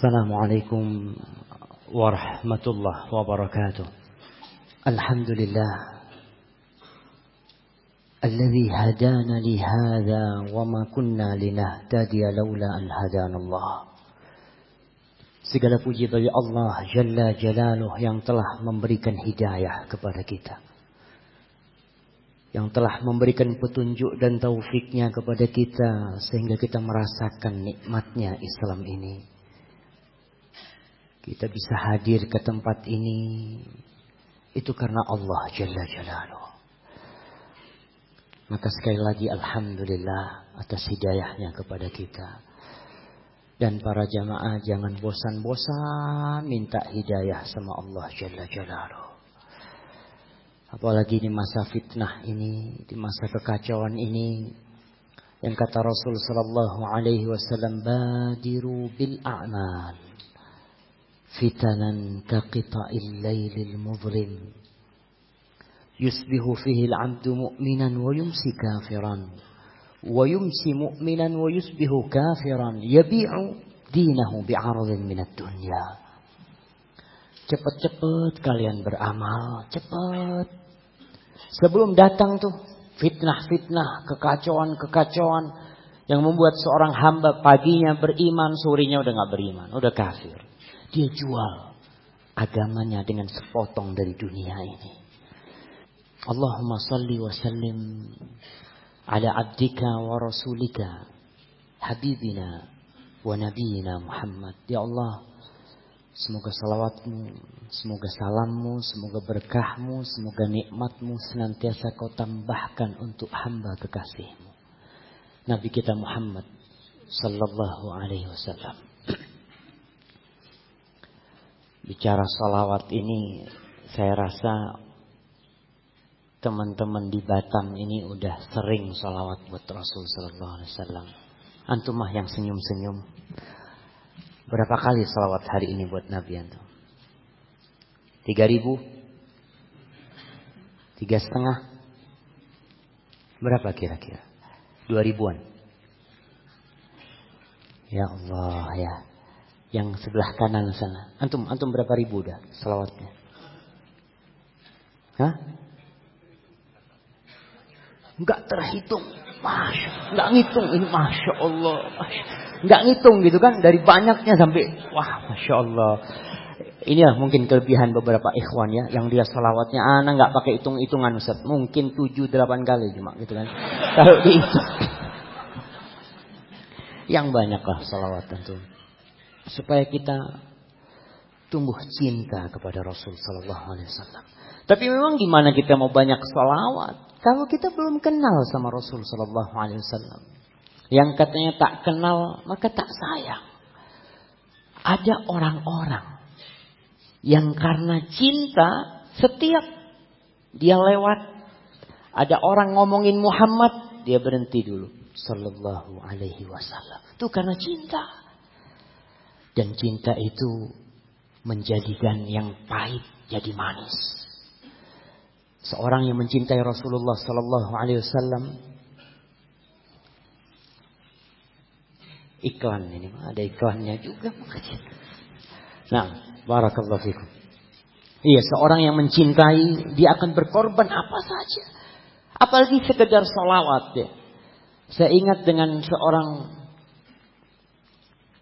السلام عليكم ورحمة الله وبركاته الحمد لله الذي هدانا لهذا وما كنا لنهتدي لولا أن هدانا الله Segala puji bagi Allah Jalla Jalaluh yang telah memberikan hidayah kepada kita. Yang telah memberikan petunjuk dan taufiknya kepada kita sehingga kita merasakan nikmatnya Islam ini. Kita bisa hadir ke tempat ini. Itu karena Allah Jalla Jalaluh. Maka sekali lagi Alhamdulillah atas hidayahnya kepada kita. Dan para jamaah jangan bosan-bosan minta hidayah sama Allah Jalla Jalaluh. Apalagi di masa fitnah ini, di masa kekacauan ini. Yang kata Rasul sallallahu alaihi wasallam, "Badiru bil a'mal." Fitanan kaqita'il lailil mudhlim. Yusbihu fihi al-'abdu mu'minan wa yumsi kafiran. ويمسي مؤمنا ويصبح كافرا يبيع دينه بعرض من الدنيا Cepat-cepat kalian beramal, cepat. Sebelum datang tuh fitnah-fitnah, kekacauan-kekacauan yang membuat seorang hamba paginya beriman, sorenya udah nggak beriman, udah kafir. Dia jual agamanya dengan sepotong dari dunia ini. Allahumma salli wa sallim ala abdika wa rasulika habibina wa nabiyina Muhammad. Ya Allah, semoga salawatmu, semoga salammu, semoga berkahmu, semoga nikmatmu senantiasa kau tambahkan untuk hamba kekasihmu. Nabi kita Muhammad sallallahu alaihi wasallam. Bicara salawat ini, saya rasa teman-teman di Batam ini udah sering salawat buat Rasul Sallallahu Alaihi Wasallam. Antum mah yang senyum-senyum. Berapa kali salawat hari ini buat Nabi antum? Tiga ribu? Tiga setengah? Berapa kira-kira? Dua ribuan? Ya Allah ya. Yang sebelah kanan sana. Antum, antum berapa ribu dah salawatnya? Hah? nggak terhitung. Masya, nggak ngitung ini masya Allah, nggak ngitung gitu kan dari banyaknya sampai wah masya Allah. Inilah mungkin kelebihan beberapa ikhwan ya yang dia salawatnya anak nggak pakai hitung hitungan Ustaz. Mungkin tujuh delapan kali cuma gitu kan. Kalau dihitung yang banyaklah salawat tentu supaya kita tumbuh cinta kepada Rasul Sallallahu Alaihi Wasallam. Tapi memang gimana kita mau banyak salawat? Kalau kita belum kenal sama Rasul Sallallahu Alaihi Wasallam, yang katanya tak kenal maka tak sayang. Ada orang-orang yang karena cinta setiap dia lewat, ada orang ngomongin Muhammad, dia berhenti dulu. Sallallahu Alaihi Wasallam. Itu karena cinta. Dan cinta itu menjadikan yang pahit jadi manis. Seorang yang mencintai Rasulullah Sallallahu Alaihi Wasallam iklan ini ada iklannya juga Nah, barakallahu fikum. Iya, seorang yang mencintai dia akan berkorban apa saja. Apalagi sekedar salawat ya. Saya ingat dengan seorang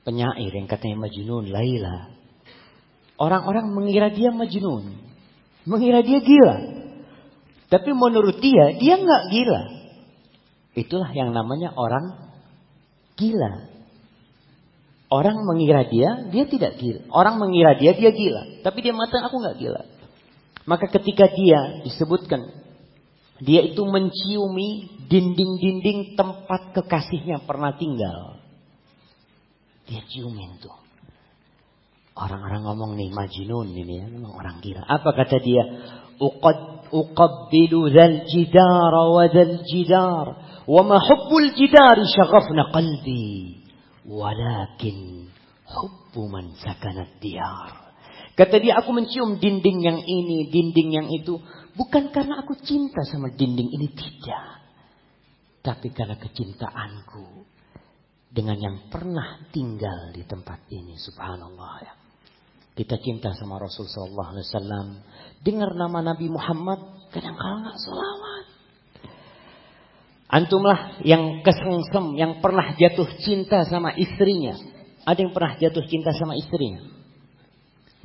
penyair yang katanya Majnun Laila. Orang-orang mengira dia Majnun. Mengira dia gila. Tapi menurut dia, dia nggak gila. Itulah yang namanya orang gila. Orang mengira dia, dia tidak gila. Orang mengira dia, dia gila. Tapi dia mata aku nggak gila. Maka ketika dia disebutkan, dia itu menciumi dinding-dinding tempat kekasihnya pernah tinggal. Dia ciumin tuh. Orang-orang ngomong nih majnun ini ya, memang orang gila. Apa kata dia? Uqad uqabbilu dzal jidar wa dzal jidar wa ma hubbul jidar shaghafna qalbi walakin hubbu man sakanat diyar. Kata dia aku mencium dinding yang ini, dinding yang itu bukan karena aku cinta sama dinding ini tidak. Tapi karena kecintaanku dengan yang pernah tinggal di tempat ini. Subhanallah ya. Kita cinta sama Rasul Sallallahu Alaihi Wasallam. Dengar nama Nabi Muhammad, kadang kala nggak selawat. Antumlah yang kesengsem, yang pernah jatuh cinta sama istrinya. Ada yang pernah jatuh cinta sama istrinya?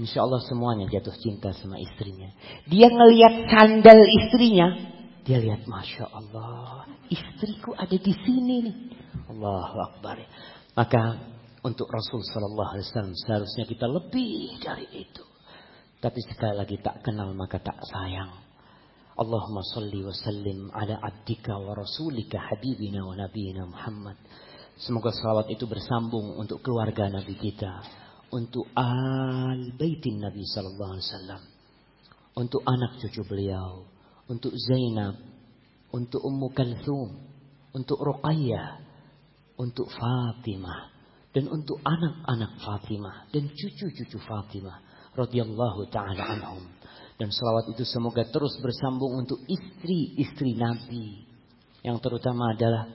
Insya Allah semuanya jatuh cinta sama istrinya. Dia ngelihat sandal istrinya. Dia lihat Masya Allah. Istriku ada di sini nih. Allahu Akbar. Maka untuk Rasul Sallallahu Alaihi Wasallam seharusnya kita lebih dari itu. Tapi sekali lagi tak kenal maka tak sayang. Allahumma salli wa sallim ala abdika wa rasulika habibina wa nabiyina Muhammad. Semoga salawat itu bersambung untuk keluarga Nabi kita. Untuk al baitin Nabi sallallahu alaihi wasallam. Untuk anak cucu beliau. Untuk Zainab. Untuk Ummu Kalthum. Untuk Ruqayyah. Untuk Fatimah. Dan untuk anak-anak Fatimah. Dan cucu-cucu Fatimah. radhiyallahu ta'ala anhum. Dan salawat itu semoga terus bersambung untuk istri-istri Nabi. Yang terutama adalah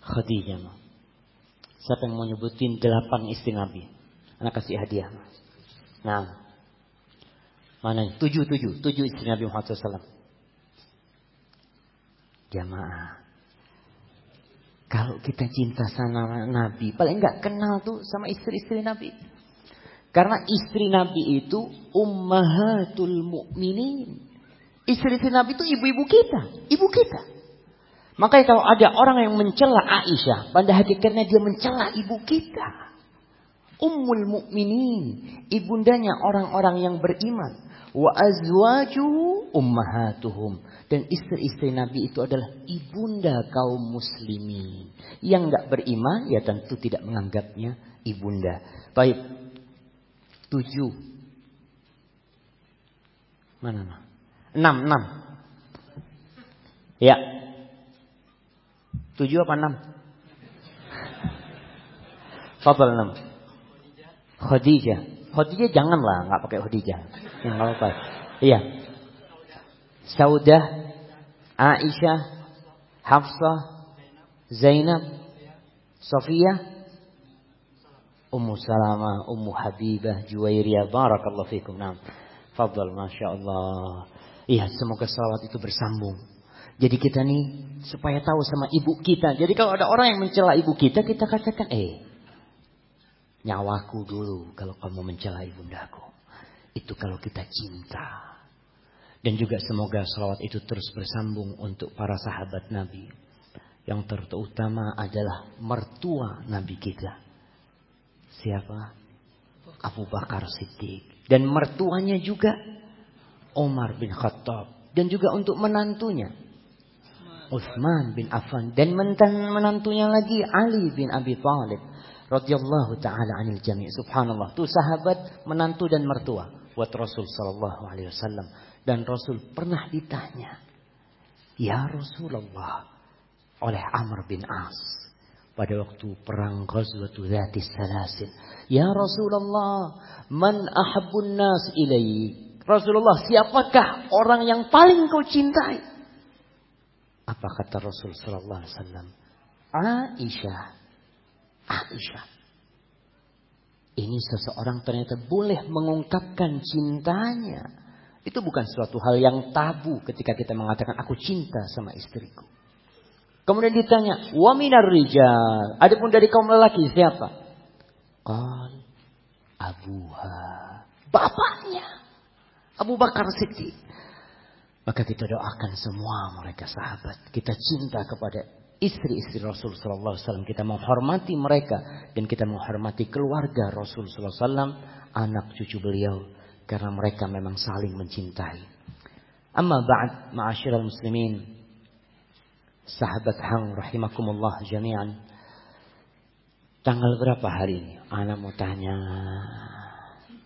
Khadijah. Siapa yang mau nyebutin delapan istri Nabi? Anak kasih hadiah. Nah. Mana? Tujuh, tujuh. Tujuh istri Nabi Muhammad SAW. Jamaah. Kalau kita cinta sama Nabi, paling enggak kenal tuh sama istri-istri Nabi. Karena istri Nabi itu ummahatul mukminin. Istri-istri Nabi itu ibu-ibu kita, ibu kita. Makanya kalau ada orang yang mencela Aisyah, pada hakikatnya dia mencela ibu kita. Ummul mukminin, ibundanya orang-orang yang beriman. Wa azwajuhu ummahatuhum. Dan istri-istri Nabi itu adalah ibunda kaum muslimin. Yang enggak beriman ya tentu tidak menganggapnya ibunda. Baik, Tujuh. Mana? Mana? Enam, enam. Ya. Tujuh apa enam? Fadal enam. Khadijah. Khadijah janganlah nggak pakai Khadijah. Yang apa. Iya. Saudah, Aisyah, Hafsah, Zainab, Sofia, Ummu Salamah, Ummu Habibah, Juwairiyah, barakallahu fikum. Nah, fadal, Masya Allah. Iya, semoga salawat itu bersambung. Jadi kita nih supaya tahu sama ibu kita. Jadi kalau ada orang yang mencela ibu kita, kita katakan, eh, nyawaku dulu kalau kamu mencela ibundaku. Itu kalau kita cinta. Dan juga semoga salawat itu terus bersambung untuk para sahabat Nabi. Yang terutama adalah mertua Nabi kita. Siapa? Abu Bakar Siddiq. Dan mertuanya juga Umar bin Khattab. Dan juga untuk menantunya. Uthman bin Affan. Dan menantunya lagi Ali bin Abi Thalib. radhiyallahu ta'ala anil jami' subhanallah Itu sahabat menantu dan mertua buat Rasul sallallahu alaihi wasallam dan Rasul pernah ditanya ya Rasulullah oleh Amr bin As pada waktu perang Ghazwatu Dzati Salasil. Ya Rasulullah, man ahabbun nas ilaik? Rasulullah, siapakah orang yang paling kau cintai? Apa kata Rasul sallallahu alaihi wasallam? Aisyah. Aisyah. Ini seseorang ternyata boleh mengungkapkan cintanya. Itu bukan suatu hal yang tabu ketika kita mengatakan aku cinta sama istriku. Kemudian ditanya, "Wa minar rijal?" Adapun dari kaum lelaki siapa? Qal abuha. Bapaknya. Abu Bakar Siddiq. Maka kita doakan semua mereka sahabat. Kita cinta kepada istri-istri Rasul sallallahu alaihi wasallam. Kita menghormati mereka dan kita menghormati keluarga Rasul sallallahu alaihi wasallam, anak cucu beliau karena mereka memang saling mencintai. Amma ba'd ma'asyiral muslimin sahabat hang rahimakumullah jami'an. Tanggal berapa hari ini? Anak mau tanya.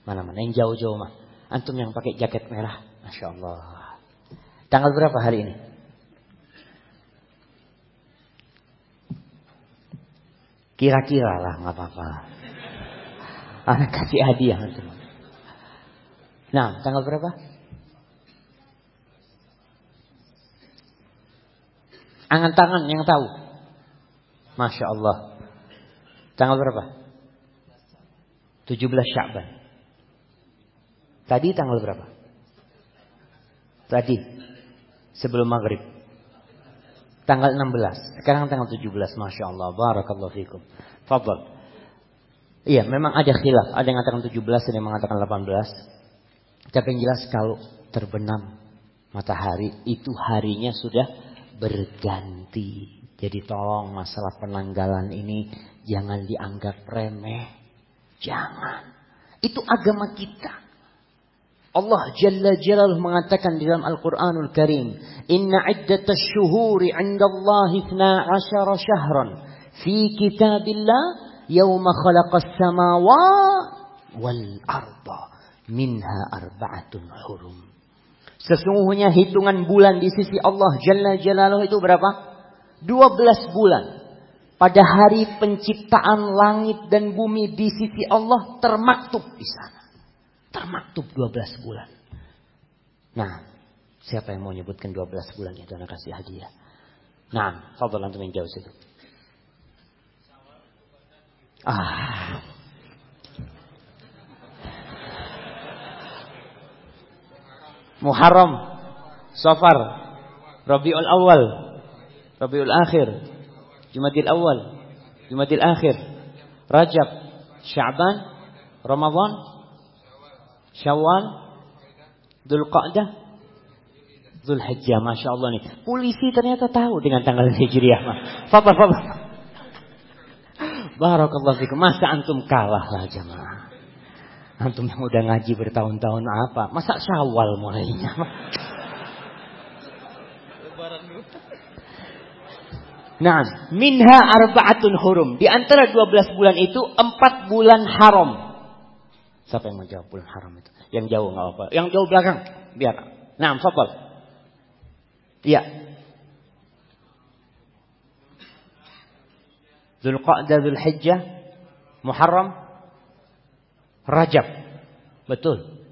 Mana-mana yang jauh-jauh mah. Antum yang pakai jaket merah. Masya Allah. Tanggal berapa hari ini? Kira-kira lah nggak apa-apa. Anak kasih hadiah. Nah, tanggal berapa? Angan tangan yang tahu. Masya Allah. Tanggal berapa? 17 Sya'ban. Tadi tanggal berapa? Tadi. Sebelum maghrib. Tanggal 16. Sekarang tanggal 17. Masya Allah. Barakallahu fikum. Fadal. Iya memang ada khilaf. Ada yang mengatakan 17. Ada yang mengatakan 18. Tapi yang jelas kalau terbenam matahari. Itu harinya sudah berganti. Jadi tolong masalah penanggalan ini jangan dianggap remeh. Jangan. Itu agama kita. Allah Jalla Jalaluh mengatakan di dalam Al-Quranul Karim. Inna iddata syuhuri inda Allah 12 syahran. Fi kitabillah yawma khalaqas samawat wal arda. Minha arba'atun hurum. Sesungguhnya hitungan bulan di sisi Allah Jalla Jalaluh itu berapa? 12 bulan. Pada hari penciptaan langit dan bumi di sisi Allah termaktub di sana. Termaktub 12 bulan. Nah, siapa yang mau nyebutkan 12 bulan itu anak kasih hadiah. Nah, fadal antum yang jauh situ. Ah. Muharram, Safar, Rabiul Awal, Rabiul Akhir, Jumadil Awal, Jumadil Akhir, Rajab, Sya'ban, Ramadan, Syawal, Dhul Qa'dah, Dhul Hijjah. Masya Allah nih. Polisi ternyata tahu dengan tanggal Hijriah. Fadal, fadal. Barakallahu fikum. Masa antum kalah lah jamaah. Antum yang udah ngaji bertahun-tahun apa? Masa syawal mulainya? Nah, minha arba'atun hurum. Di antara 12 bulan itu empat bulan haram. Siapa yang mau jawab bulan haram itu? Yang jauh nggak apa. Yang jauh belakang, biar. Nah, fadal. Iya. Zulqa'dah, Zulhijjah, Muharram, Rajab. Betul.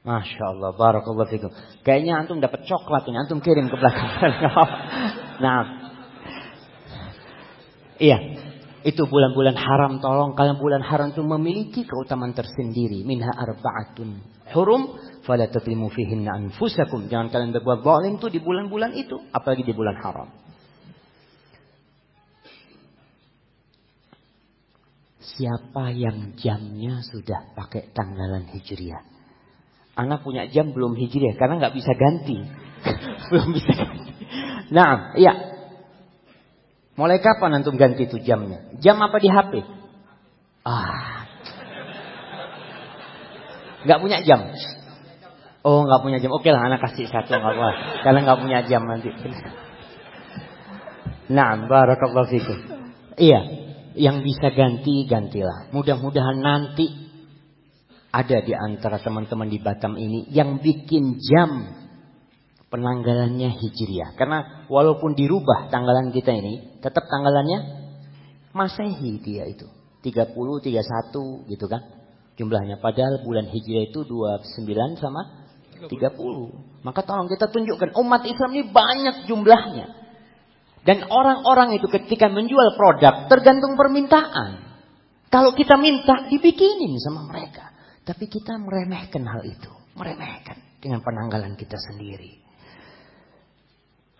Masya Allah, barakallahu fikum. Kayaknya antum dapat coklat ini, antum kirim ke belakang. nah, Iya. Itu bulan-bulan haram tolong kalian bulan haram itu memiliki keutamaan tersendiri. Minha arba'atun hurum fala tatlimu fihinna anfusakum. Jangan kalian berbuat zalim itu di bulan-bulan itu, apalagi di bulan haram. Siapa yang jamnya sudah pakai tanggalan hijriah? Anak punya jam belum hijriah karena nggak bisa ganti. belum bisa ganti. Nah, iya Mulai kapan antum ganti itu jamnya? Jam apa di HP? Ah. Gak punya jam. Oh, gak punya jam. Oke lah, anak kasih satu nggak apa. Karena gak punya jam nanti. Nah, barakallahu fikum. Iya, yang bisa ganti gantilah. Mudah-mudahan nanti ada di antara teman-teman di Batam ini yang bikin jam penanggalannya Hijriah. Karena walaupun dirubah tanggalan kita ini, tetap tanggalannya Masehi dia itu. 30, 31 gitu kan. Jumlahnya. Padahal bulan Hijriah itu 29 sama 30. Maka tolong kita tunjukkan umat Islam ini banyak jumlahnya. Dan orang-orang itu ketika menjual produk tergantung permintaan. Kalau kita minta dibikinin sama mereka. Tapi kita meremehkan hal itu. Meremehkan dengan penanggalan kita sendiri.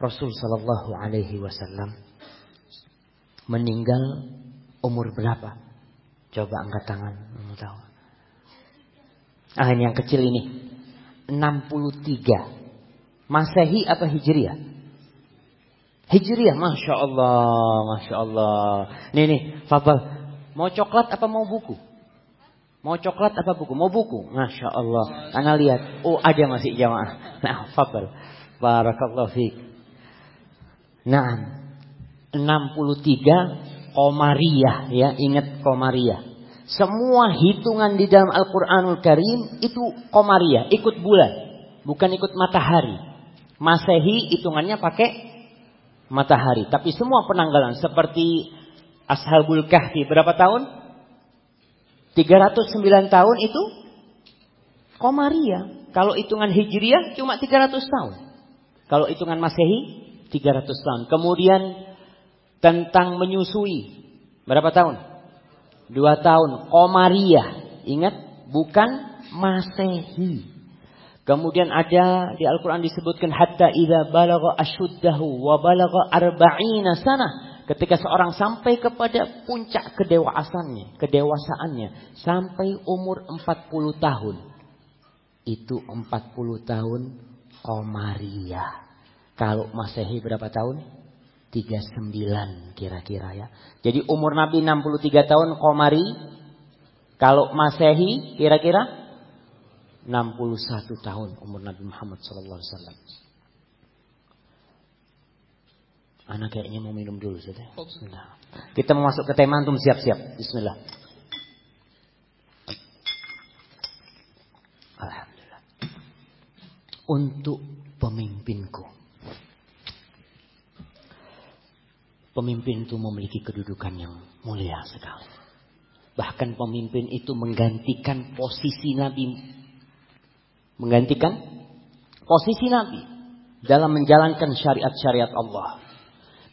Rasul Shallallahu Alaihi Wasallam meninggal umur berapa? Coba angkat tangan, mau tahu. Ah ini yang kecil ini. 63. Masehi apa Hijriah? Hijriah, Masya Allah, Masya Allah. Nih nih, Fabel. Mau coklat apa mau buku? Mau coklat apa buku? Mau buku. Masya Allah. Anda lihat. Oh ada masih jamaah. Nah, Fabel. Barakallahu fiqh. Nah, 63 Komariah ya, ingat Komariah. Semua hitungan di dalam Al-Qur'anul Karim itu Komariah, ikut bulan, bukan ikut matahari. Masehi hitungannya pakai matahari, tapi semua penanggalan seperti Ashabul Kahfi berapa tahun? 309 tahun itu Komariah. Kalau hitungan Hijriah cuma 300 tahun. Kalau hitungan Masehi 300 tahun. Kemudian tentang menyusui. Berapa tahun? Dua tahun. Komariah. Ingat, bukan Masehi. Kemudian ada di Al-Quran disebutkan hatta idza balagha ashuddahu wa balagha arba'ina sana. Ketika seorang sampai kepada puncak kedewasannya, kedewasaannya sampai umur 40 tahun. Itu 40 tahun Komariah. Kalau Masehi berapa tahun? 39 kira-kira ya. Jadi umur Nabi 63 tahun Komari. Kalau Masehi kira-kira 61 tahun umur Nabi Muhammad SAW. Anak kayaknya mau minum dulu sudah. Bismillah. Kita mau masuk ke tema antum siap-siap. Bismillah. Alhamdulillah. Untuk pemimpinku. Pemimpin itu memiliki kedudukan yang mulia sekali. Bahkan pemimpin itu menggantikan posisi Nabi menggantikan posisi Nabi dalam menjalankan syariat-syariat Allah.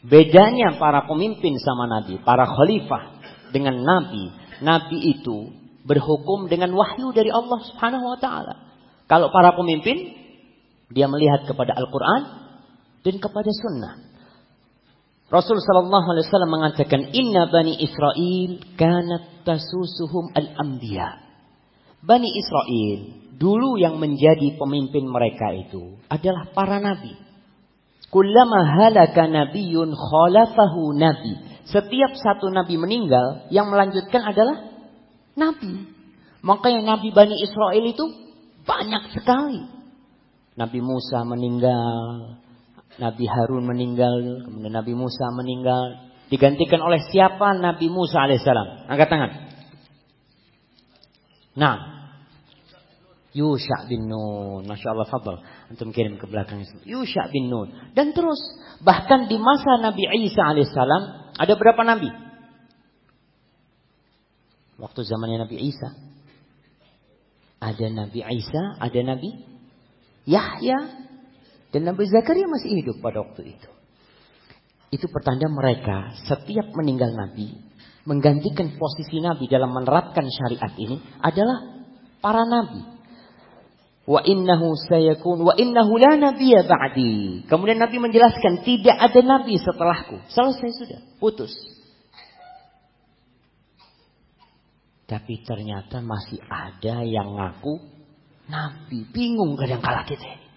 Bedanya para pemimpin sama Nabi, para khalifah dengan Nabi, Nabi itu berhukum dengan wahyu dari Allah Subhanahu wa taala. Kalau para pemimpin dia melihat kepada Al-Qur'an dan kepada sunnah. Rasul sallallahu alaihi wasallam mengatakan inna bani Israel kanat tasusuhum al-anbiya. Bani Israel Dulu yang menjadi pemimpin mereka itu adalah para nabi. Kullama halaka nabiyun khalafahu nabi. Setiap satu nabi meninggal, yang melanjutkan adalah nabi. Makanya nabi Bani Israel itu banyak sekali. Nabi Musa meninggal, Nabi Harun meninggal, kemudian Nabi Musa meninggal. Digantikan oleh siapa? Nabi Musa alaihissalam. Angkat tangan. Nah, Yusha bin Nun. Masya Allah, fadal. Antum kirim ke belakang. Yusha bin Nun. Dan terus. Bahkan di masa Nabi Isa alaihissalam. Ada berapa Nabi? Waktu zamannya Nabi Isa. Ada Nabi Isa. Ada Nabi Yahya. Dan Nabi Zakaria masih hidup pada waktu itu. Itu pertanda mereka setiap meninggal Nabi. Menggantikan posisi Nabi dalam menerapkan syariat ini adalah para Nabi. Wa innahu sayakun wa innahu la nabiyya ba'di. Kemudian Nabi menjelaskan tidak ada nabi setelahku. Selesai sudah, putus. Tapi ternyata masih ada yang ngaku nabi. Bingung kadang kala kita.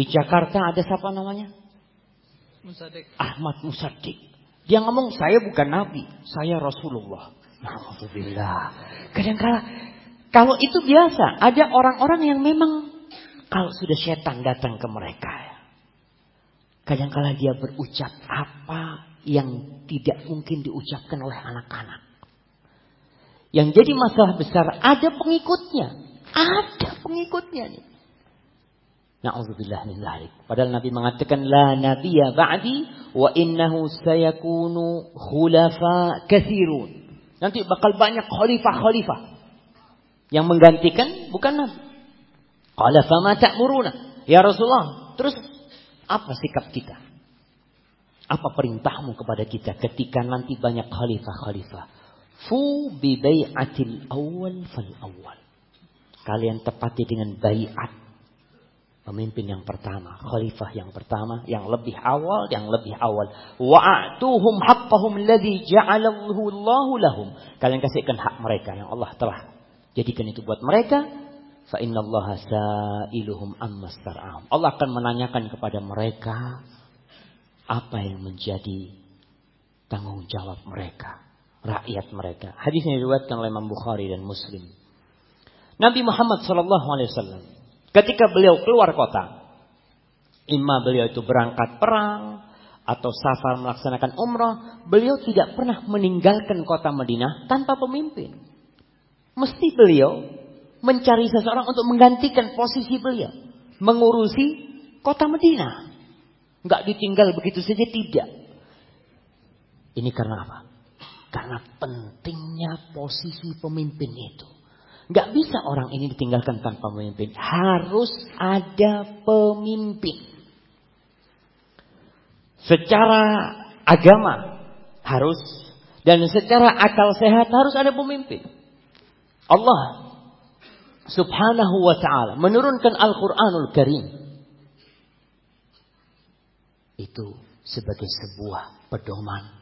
Di Jakarta ada siapa namanya? Musadik. Ahmad Musadik. Dia ngomong saya bukan nabi, saya Rasulullah. Alhamdulillah. Kadang kala kalau itu biasa, ada orang-orang yang memang kalau sudah setan datang ke mereka, kadang-kala dia berucap apa yang tidak mungkin diucapkan oleh anak-anak. Yang jadi masalah besar ada pengikutnya, ada pengikutnya nih. Na'udzubillah min dzalik. Padahal Nabi mengatakan la nabiyya ba'di wa innahu sayakunu khulafa katsirun. Nanti bakal banyak khalifah-khalifah. Yang menggantikan bukan Nabi. Qala fama ta'muruna? Ya Rasulullah, terus apa sikap kita? Apa perintahmu kepada kita ketika nanti banyak khalifah-khalifah? Fu bi bai'atil awal fal awal. Kalian tepati dengan bai'at pemimpin yang pertama, khalifah yang pertama, yang lebih awal, yang lebih awal. Wa'atuhum haqqahum alladhi ja'alahu Allahu lahum. Kalian kasihkan hak mereka yang Allah telah Jadikan itu buat mereka. Fa innallaha sa'iluhum ammas Allah akan menanyakan kepada mereka apa yang menjadi tanggung jawab mereka, rakyat mereka. Hadis ini diriwayatkan oleh Imam Bukhari dan Muslim. Nabi Muhammad sallallahu alaihi wasallam ketika beliau keluar kota, imma beliau itu berangkat perang atau safar melaksanakan umrah, beliau tidak pernah meninggalkan kota Madinah tanpa pemimpin. Mesti beliau mencari seseorang untuk menggantikan posisi beliau. Mengurusi kota Medina. Enggak ditinggal begitu saja, tidak. Ini karena apa? Karena pentingnya posisi pemimpin itu. Enggak bisa orang ini ditinggalkan tanpa pemimpin. Harus ada pemimpin. Secara agama, Harus. Dan secara akal sehat harus ada pemimpin. Allah subhanahu wa ta'ala menurunkan Al-Quranul Karim. Itu sebagai sebuah pedoman.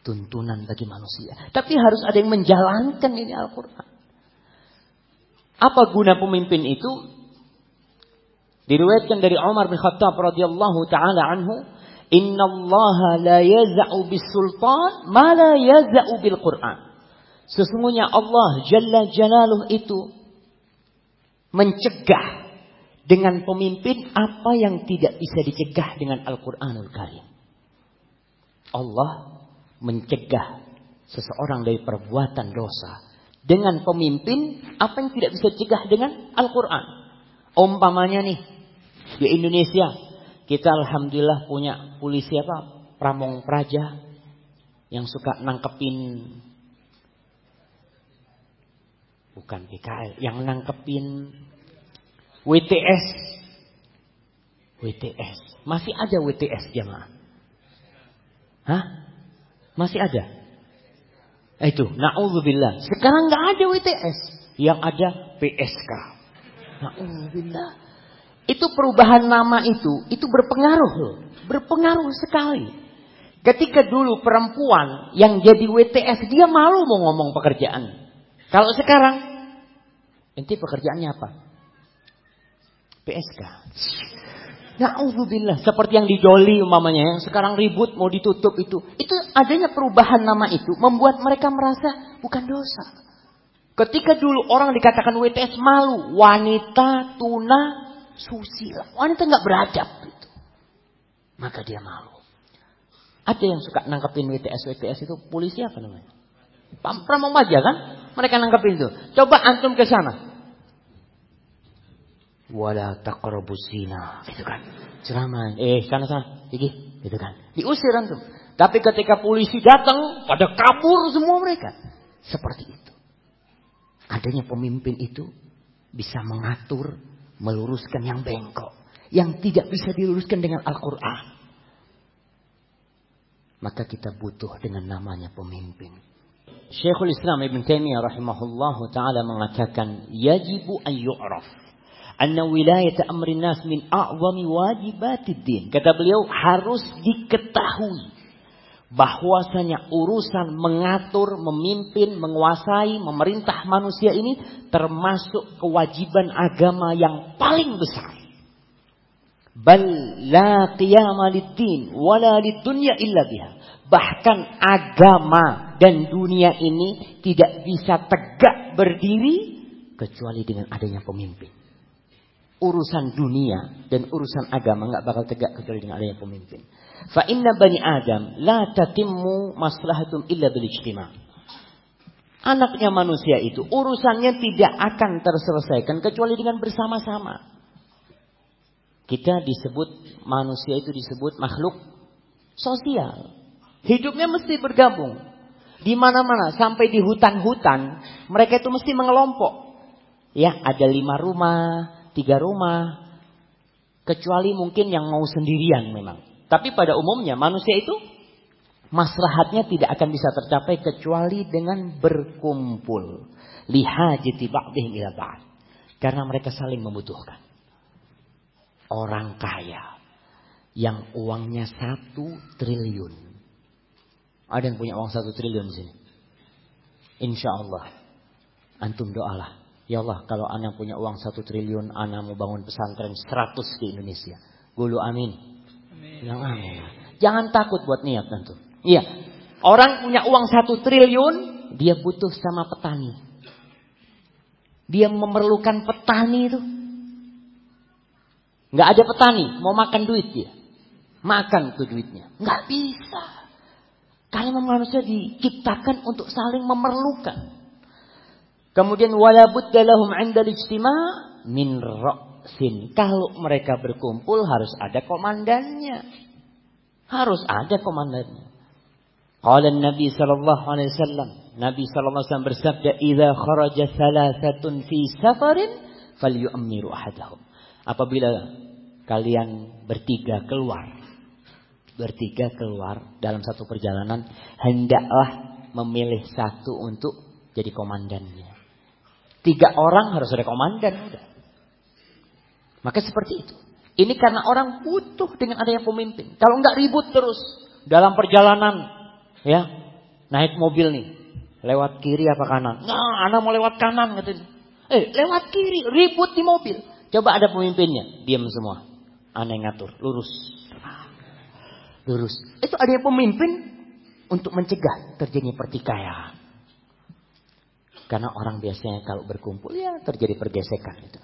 Tuntunan bagi manusia. Tapi harus ada yang menjalankan ini Al-Quran. Apa guna pemimpin itu? Diriwayatkan dari Umar bin Khattab radhiyallahu taala anhu, "Inna Allah la yaz'u bis sultan ma la yaz'u bil Qur'an." Sesungguhnya Allah Jalla Jalaluh itu mencegah dengan pemimpin apa yang tidak bisa dicegah dengan Al-Quranul Karim. Allah mencegah seseorang dari perbuatan dosa dengan pemimpin apa yang tidak bisa dicegah dengan Al-Quran. Umpamanya nih di Indonesia kita alhamdulillah punya polisi apa? Pramong Praja yang suka nangkepin bukan PKL yang nangkepin WTS WTS masih ada WTS jemaah Hah? Masih ada? Itu, na'udzubillah. Sekarang nggak ada WTS. Yang ada PSK. Na'udzubillah. Itu perubahan nama itu, itu berpengaruh loh. Berpengaruh sekali. Ketika dulu perempuan yang jadi WTS, dia malu mau ngomong pekerjaan. Kalau sekarang, nanti pekerjaannya apa? PSK. Na'udzubillah. Seperti yang di Joli umpamanya yang sekarang ribut mau ditutup itu. Itu adanya perubahan nama itu membuat mereka merasa bukan dosa. Ketika dulu orang dikatakan WTS malu. Wanita tuna susila. Wanita nggak beradab itu. Maka dia malu. Ada yang suka nangkepin WTS. WTS itu polisi apa namanya? Pramong aja kan? Mereka nangkepin itu. Coba antum ke sana. Wala taqrabus zina. Gitu kan. Ceramah. Eh, sana sana. Gigi. Gitu kan. Diusir antum. Tapi ketika polisi datang, pada kabur semua mereka. Seperti itu. Adanya pemimpin itu bisa mengatur, meluruskan yang bengkok. Yang tidak bisa diluruskan dengan Al-Quran. Maka kita butuh dengan namanya pemimpin. Syekhul Islam Ibn Taimiyah rahimahullah taala mengatakan yajibu an yu'raf anna wilayah amrin nas min a'zami wajibatid din. Kata beliau harus diketahui bahwasanya urusan mengatur, memimpin, menguasai, memerintah manusia ini termasuk kewajiban agama yang paling besar. Bal la qiyama wala lid-dunya. Bahkan agama dan dunia ini tidak bisa tegak berdiri kecuali dengan adanya pemimpin. Urusan dunia dan urusan agama nggak bakal tegak kecuali dengan adanya pemimpin. Fa inna bani Adam la tatimmu maslahatum illa bil. Anaknya manusia itu urusannya tidak akan terselesaikan kecuali dengan bersama-sama. Kita disebut manusia itu disebut makhluk sosial. Hidupnya mesti bergabung. Di mana-mana, sampai di hutan-hutan, mereka itu mesti mengelompok. Ya, ada lima rumah, tiga rumah. Kecuali mungkin yang mau sendirian memang. Tapi pada umumnya manusia itu maslahatnya tidak akan bisa tercapai kecuali dengan berkumpul. Lihajati ba'dihim ila ba'd. Karena mereka saling membutuhkan. Orang kaya yang uangnya satu triliun ada yang punya uang satu triliun di sini. Insya Allah. Antum doalah. Ya Allah, kalau anak punya uang satu triliun, anak mau bangun pesantren seratus di Indonesia. Gulu amin. amin. Yang amin. Jangan takut buat niat tentu. Iya. Orang punya uang satu triliun, dia butuh sama petani. Dia memerlukan petani itu. Nggak ada petani, mau makan duit dia. Makan tuh duitnya. Nggak bisa. Karena manusia diciptakan untuk saling memerlukan. Kemudian wala budda lahum 'inda ijtima min ra'sin. Kalau mereka berkumpul harus ada komandannya. Harus ada komandannya. Qala Nabi sallallahu alaihi wasallam, Nabi sallallahu alaihi wasallam bersabda, "Idza kharaja thalathatun fi safarin falyu'miru ahadahum." Apabila kalian bertiga keluar bertiga keluar dalam satu perjalanan, hendaklah memilih satu untuk jadi komandannya. Tiga orang harus ada komandan. Udah. Maka seperti itu. Ini karena orang butuh dengan adanya pemimpin. Kalau enggak ribut terus dalam perjalanan, ya naik mobil nih, lewat kiri apa kanan? Nah, anak mau lewat kanan katanya. Eh, lewat kiri, ribut di mobil. Coba ada pemimpinnya, diam semua. Aneh ngatur, lurus. Lurus. Itu ada yang pemimpin untuk mencegah terjadinya pertikaian. Karena orang biasanya kalau berkumpul ya terjadi pergesekan itu.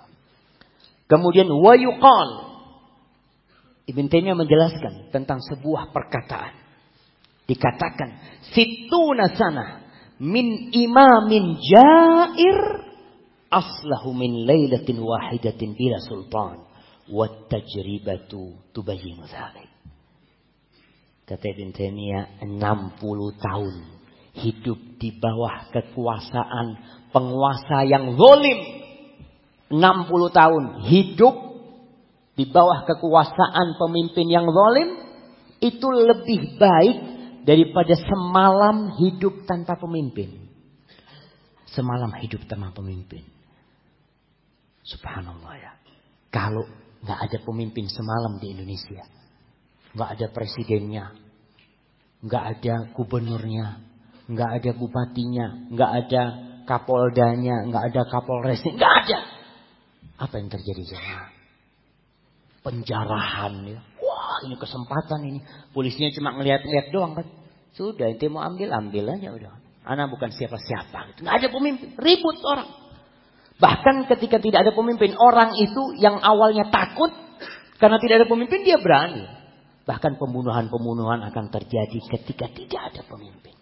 Kemudian wayuqal. Ibn Taimiyah menjelaskan tentang sebuah perkataan. Dikatakan situna sana min imamin jair aslahu min lailatin wahidatin bila sultan wa tajribatu tubayyinu dzalik. Kata Ibn Taimiyah 60 tahun hidup di bawah kekuasaan penguasa yang zalim. 60 tahun hidup di bawah kekuasaan pemimpin yang zalim itu lebih baik daripada semalam hidup tanpa pemimpin. Semalam hidup tanpa pemimpin. Subhanallah ya. Kalau nggak ada pemimpin semalam di Indonesia, nggak ada presidennya, nggak ada gubernurnya, nggak ada bupatinya, nggak ada kapoldanya, nggak ada kapolresnya, nggak ada. Apa yang terjadi jemaah? Penjarahan ya. Wah ini kesempatan ini. Polisinya cuma ngeliat-ngeliat doang kan. Sudah itu mau ambil ambil aja udah. Anak bukan siapa-siapa. Gitu. Nggak ada pemimpin. Ribut orang. Bahkan ketika tidak ada pemimpin. Orang itu yang awalnya takut. Karena tidak ada pemimpin dia berani. Bahkan pembunuhan-pembunuhan akan terjadi ketika tidak ada pemimpin.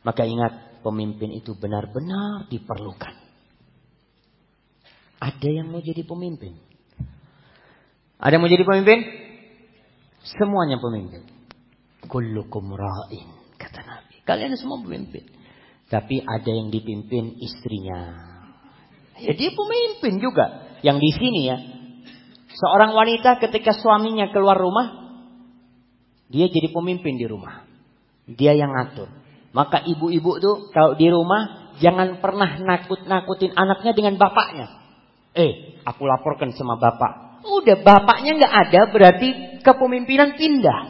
Maka ingat pemimpin itu benar-benar diperlukan. Ada yang mau jadi pemimpin. Ada yang mau jadi pemimpin? Semuanya pemimpin. Kullukum ra'in kata Nabi. Kalian semua pemimpin. Tapi ada yang dipimpin istrinya. Ya dia pemimpin juga. Yang di sini ya. Seorang wanita ketika suaminya keluar rumah. Dia jadi pemimpin di rumah. Dia yang ngatur. Maka ibu-ibu tuh kalau di rumah jangan pernah nakut-nakutin anaknya dengan bapaknya. Eh, aku laporkan sama bapak. Udah bapaknya nggak ada berarti kepemimpinan pindah.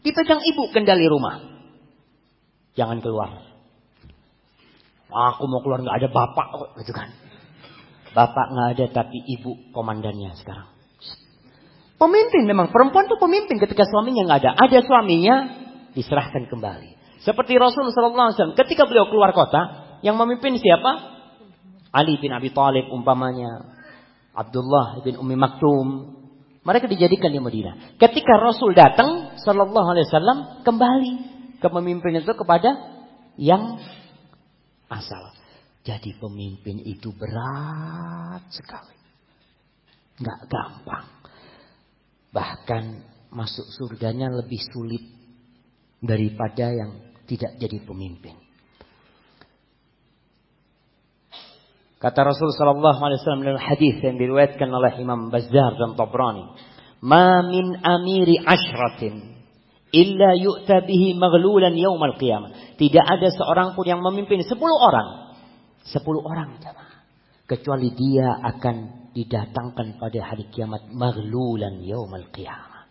Dipegang ibu kendali rumah. Jangan keluar. Aku mau keluar nggak ada bapak gitu kan. Bapak nggak ada tapi ibu komandannya sekarang. Pemimpin memang perempuan tuh pemimpin ketika suaminya nggak ada. Ada suaminya diserahkan kembali. Seperti Rasul Sallallahu Alaihi Wasallam ketika beliau keluar kota, yang memimpin siapa? Ali bin Abi Thalib umpamanya, Abdullah bin Umi Maktum. Mereka dijadikan di Madinah. Ketika Rasul datang, Sallallahu Alaihi Wasallam kembali kepemimpinan itu kepada yang asal. Jadi pemimpin itu berat sekali. Nggak gampang. Bahkan masuk surganya lebih sulit daripada yang tidak jadi pemimpin. Kata Rasul sallallahu alaihi wasallam dalam hadis yang diriwayatkan oleh Imam Bazzar dan Tabrani, "Ma min amiri ashratin illa yu'ta bihi maghlulan yaumal qiyamah." Tidak ada seorang pun yang memimpin sepuluh orang. Sepuluh orang Kecuali dia akan didatangkan pada hari kiamat maghlulan yaumal qiyamah.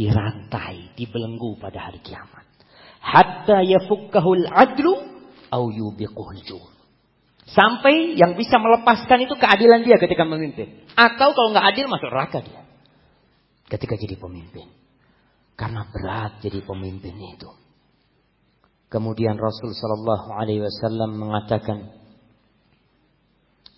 Dirantai, dibelenggu pada hari kiamat hatta yafukkahul adlu au yubiquhul. Sampai yang bisa melepaskan itu keadilan dia ketika memimpin. Atau kalau nggak adil masuk neraka dia. Ketika jadi pemimpin. Karena berat jadi pemimpin itu. Kemudian Rasul Shallallahu Alaihi Wasallam mengatakan,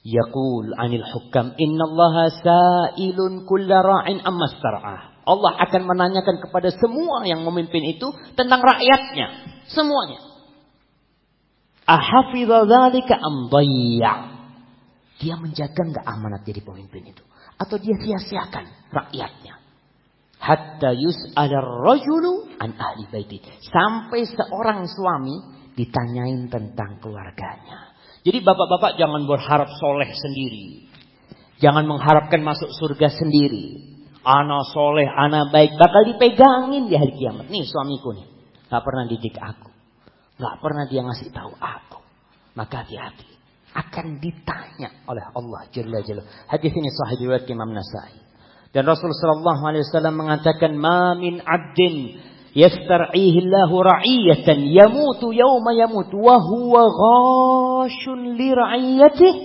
Yaqul anil hukam, Inna Allah sa'ilun kulla ra'in amma. Allah akan menanyakan kepada semua yang memimpin itu tentang rakyatnya. Semuanya. Dia menjaga nggak amanat jadi pemimpin itu. Atau dia sia-siakan rakyatnya. Hatta yus'ala rajulu an ahli baiti. Sampai seorang suami ditanyain tentang keluarganya. Jadi bapak-bapak jangan berharap soleh sendiri. Jangan mengharapkan masuk surga sendiri. Ana soleh, ana baik. Bakal dipegangin di hari kiamat. Nih suamiku nih. Gak pernah didik aku. Gak pernah dia ngasih tahu aku. Maka hati-hati. Akan ditanya oleh Allah Jalla Jalla. Hadis ini sahih riwayat Imam Nasai. Dan Rasulullah wasallam mengatakan, "Ma min 'abdin yastar'ihi Allahu ra'iyatan yamutu yawma yamut wa huwa ghashun li ra'iyatihi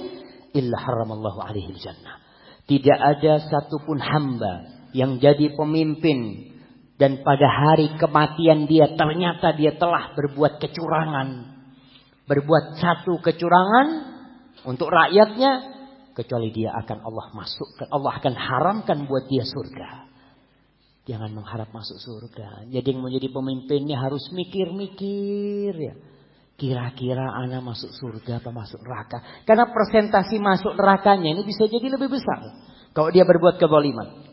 illa haramallahu alaihi jannah." Tidak ada satupun hamba yang jadi pemimpin dan pada hari kematian dia ternyata dia telah berbuat kecurangan. Berbuat satu kecurangan untuk rakyatnya kecuali dia akan Allah masukkan Allah akan haramkan buat dia surga. Jangan mengharap masuk surga. Jadi yang menjadi pemimpinnya harus mikir-mikir ya. Kira-kira anak masuk surga apa masuk neraka. Karena presentasi masuk nerakanya ini bisa jadi lebih besar. Kalau dia berbuat kezaliman.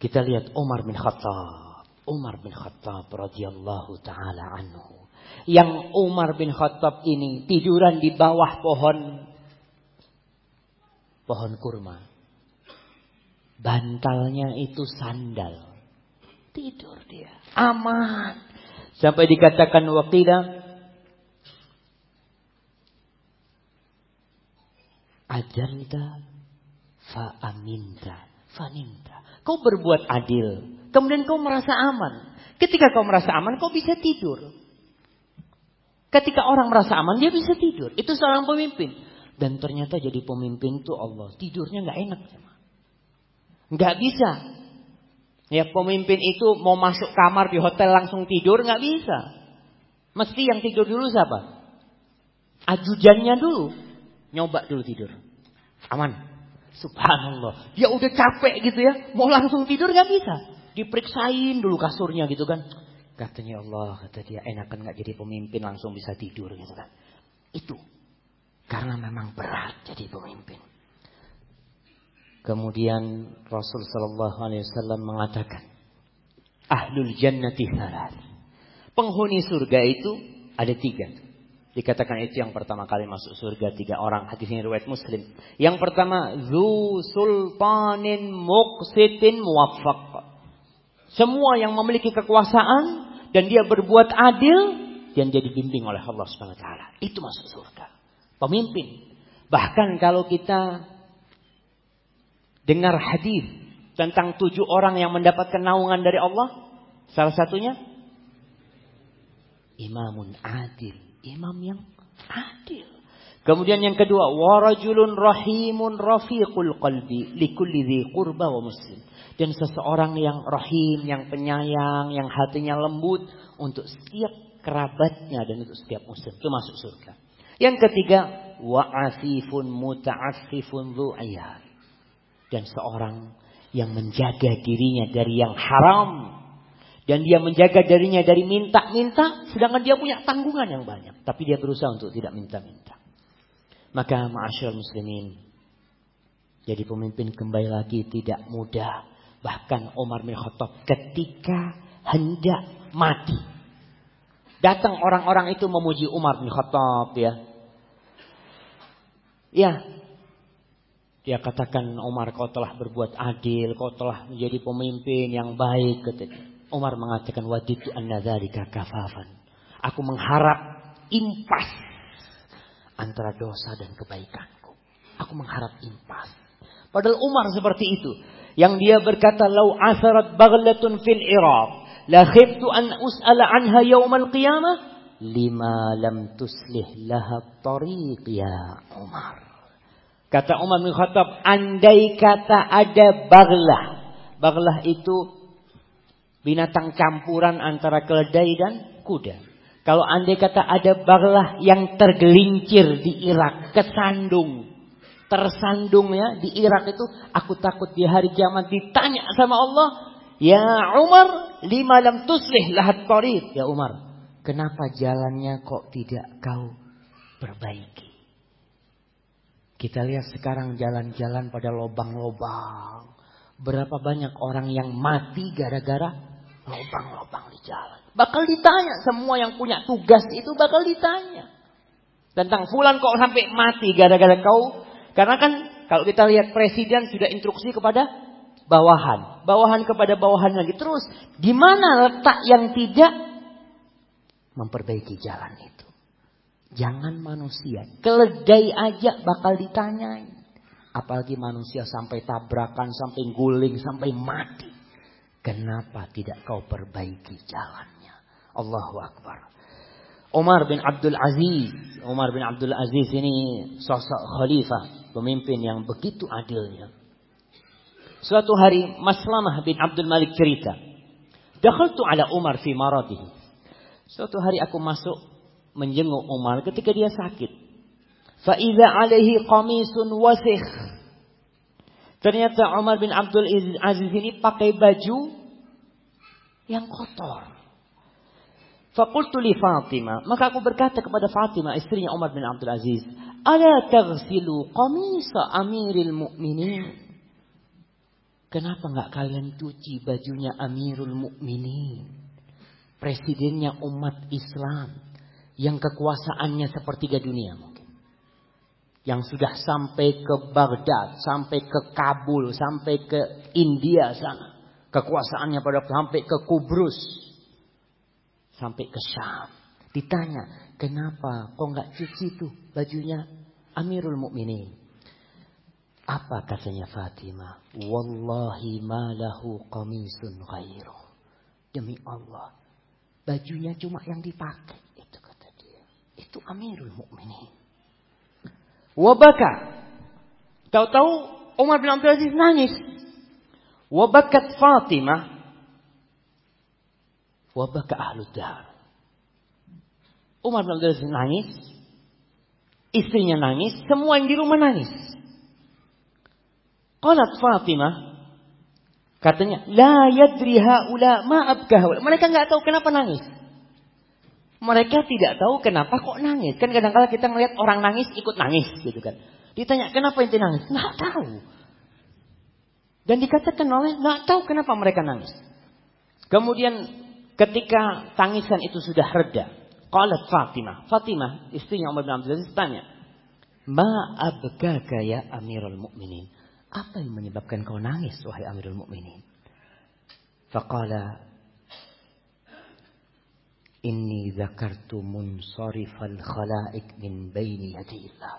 Kita lihat Umar bin Khattab. Umar bin Khattab radhiyallahu taala anhu. Yang Umar bin Khattab ini tiduran di bawah pohon pohon kurma. Bantalnya itu sandal. Tidur dia. Aman. Sampai dikatakan wakilah. Ajalta fa'aminta faninta. Kau berbuat adil. Kemudian kau merasa aman. Ketika kau merasa aman, kau bisa tidur. Ketika orang merasa aman, dia bisa tidur. Itu seorang pemimpin. Dan ternyata jadi pemimpin itu Allah. Tidurnya nggak enak. Nggak bisa. Ya pemimpin itu mau masuk kamar di hotel langsung tidur nggak bisa. Mesti yang tidur dulu siapa? Ajujannya dulu. Nyoba dulu tidur. Aman. Subhanallah. Dia udah capek gitu ya. Mau langsung tidur nggak bisa. Diperiksain dulu kasurnya gitu kan. Katanya Allah, kata dia enakan nggak jadi pemimpin langsung bisa tidur gitu kan. Itu. Karena memang berat jadi pemimpin. Kemudian Rasul Shallallahu Alaihi Wasallam mengatakan, ahlul jannati salat. Penghuni surga itu ada tiga. Dikatakan itu yang pertama kali masuk surga tiga orang. Hadis ini riwayat Muslim. Yang pertama, zu sultanin muqsitin muwaffaq. Semua yang memiliki kekuasaan dan dia berbuat adil dan dia dibimbing oleh Allah Subhanahu wa taala. Itu masuk surga. Pemimpin. Bahkan kalau kita dengar hadis tentang tujuh orang yang mendapatkan naungan dari Allah, salah satunya imamun adil, imam yang adil. Kemudian yang kedua, warajulun rahimun rafiqul qalbi likulli dhi qurba wa muslim. Dan seseorang yang rahim, yang penyayang, yang hatinya lembut untuk setiap kerabatnya dan untuk setiap muslim. Itu masuk surga. Yang ketiga, wa'afifun muta'affifun dhu'ayat dan seorang yang menjaga dirinya dari yang haram. Dan dia menjaga dirinya dari minta-minta sedangkan dia punya tanggungan yang banyak. Tapi dia berusaha untuk tidak minta-minta. Maka ma'asyal muslimin jadi pemimpin kembali lagi tidak mudah. Bahkan Umar bin Khattab ketika hendak mati datang orang-orang itu memuji Umar bin Khattab ya. Ya dia katakan Umar kau telah berbuat adil, kau telah menjadi pemimpin yang baik. Umar mengatakan waditu anna dzalika kafafan. Aku mengharap impas antara dosa dan kebaikanku. Aku mengharap impas. Padahal Umar seperti itu. Yang dia berkata, "Lau asarat baghlatun fil Iraq, la khiftu an us'ala anha yawmal qiyamah, lima lam tuslih laha tariq ya Umar." Kata Umar bin Khattab, andai kata ada baglah. Baglah itu binatang campuran antara keledai dan kuda. Kalau andai kata ada baglah yang tergelincir di Irak, kesandung, tersandung ya di Irak itu, aku takut di hari kiamat ditanya sama Allah, ya Umar, lima lam tuslih lahat qarid. Ya Umar, kenapa jalannya kok tidak kau perbaiki? Kita lihat sekarang jalan-jalan pada lobang-lobang. Berapa banyak orang yang mati gara-gara lobang-lobang di jalan. Bakal ditanya semua yang punya tugas itu bakal ditanya. Tentang fulan kok sampai mati gara-gara kau. Karena kan kalau kita lihat presiden sudah instruksi kepada bawahan, bawahan kepada bawahan lagi terus. Di mana letak yang tidak memperbaiki jalan itu? Jangan manusia, keledai aja bakal ditanyain. Apalagi manusia sampai tabrakan, sampai guling, sampai mati. Kenapa tidak kau perbaiki jalannya? Allahu Akbar. Umar bin Abdul Aziz. Umar bin Abdul Aziz ini sosok khalifah. Pemimpin yang begitu adilnya. Suatu hari Maslamah bin Abdul Malik cerita. Dakhaltu ala Umar fi maradihi. Suatu hari aku masuk menjenguk Umar ketika dia sakit. Faiza alaihi qamisun wasikh. Ternyata Umar bin Abdul Aziz ini pakai baju yang kotor. Fakultu li Fatimah. Maka aku berkata kepada Fatimah, istrinya Umar bin Abdul Aziz. Ala taghsilu qamisa amiril mu'minin. Kenapa nggak kalian cuci bajunya Amirul Mukminin, presidennya umat Islam yang kekuasaannya sepertiga dunia mungkin, yang sudah sampai ke Baghdad, sampai ke Kabul, sampai ke India sana, kekuasaannya pada sampai ke Kubrus, sampai ke Syam. Ditanya, kenapa kok nggak cuci tuh bajunya Amirul Mukminin? Apa katanya Fatimah? Wallahi ma lahu qamisun ghairu. Demi Allah. Bajunya cuma yang dipakai. Itu Amirul Mukminin. Wabaka. Tahu-tahu Umar bin Abdul Aziz nangis. Wabakat Fatimah. Wabaka ahlu dar. Umar bin Abdul Aziz nangis. Istrinya nangis. Semua yang di rumah nangis. Qalat Fatimah katanya, "La yadri haula ma abkah." Mereka nggak tahu kenapa nangis. Mereka tidak tahu kenapa kok nangis. Kan kadang-kadang kita ngelihat orang nangis ikut nangis gitu kan. Ditanya, "Kenapa ente nangis?" Nggak tahu. Dan dikatakan oleh nggak tahu kenapa mereka nangis. Kemudian ketika tangisan itu sudah reda, qalat Fatimah. Fatimah, istrinya Umar bin Abdul Aziz tanya, "Ma abkaka ya Amirul Mukminin?" Apa yang menyebabkan kau nangis wahai Amirul Mukminin? Faqala Inni zakartu munsarifal khalaik min baini yadillah.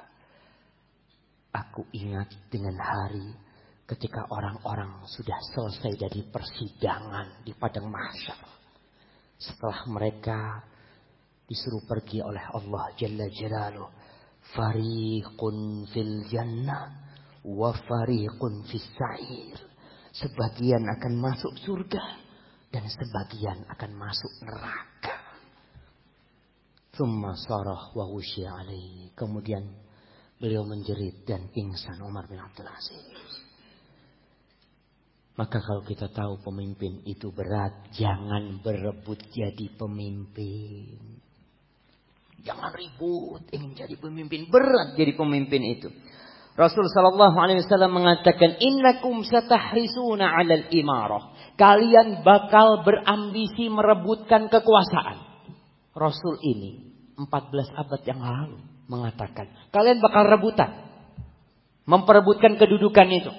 Aku ingat dengan hari ketika orang-orang sudah selesai dari persidangan di padang mahsyar. Setelah mereka disuruh pergi oleh Allah Jalla Jalaluh. Fariqun fil jannah wa fariqun fis sa'ir. Sebagian akan masuk surga dan sebagian akan masuk neraka. Thumma sarah wa alaihi. Kemudian beliau menjerit dan pingsan Umar bin Abdul Aziz. Maka kalau kita tahu pemimpin itu berat, jangan berebut jadi pemimpin. Jangan ribut ingin jadi pemimpin, berat jadi pemimpin itu. Rasul sallallahu alaihi wasallam mengatakan innakum satahrisuna 'alal imarah. Kalian bakal berambisi merebutkan kekuasaan. Rasul ini 14 abad yang lalu mengatakan, kalian bakal rebutan memperebutkan kedudukan itu.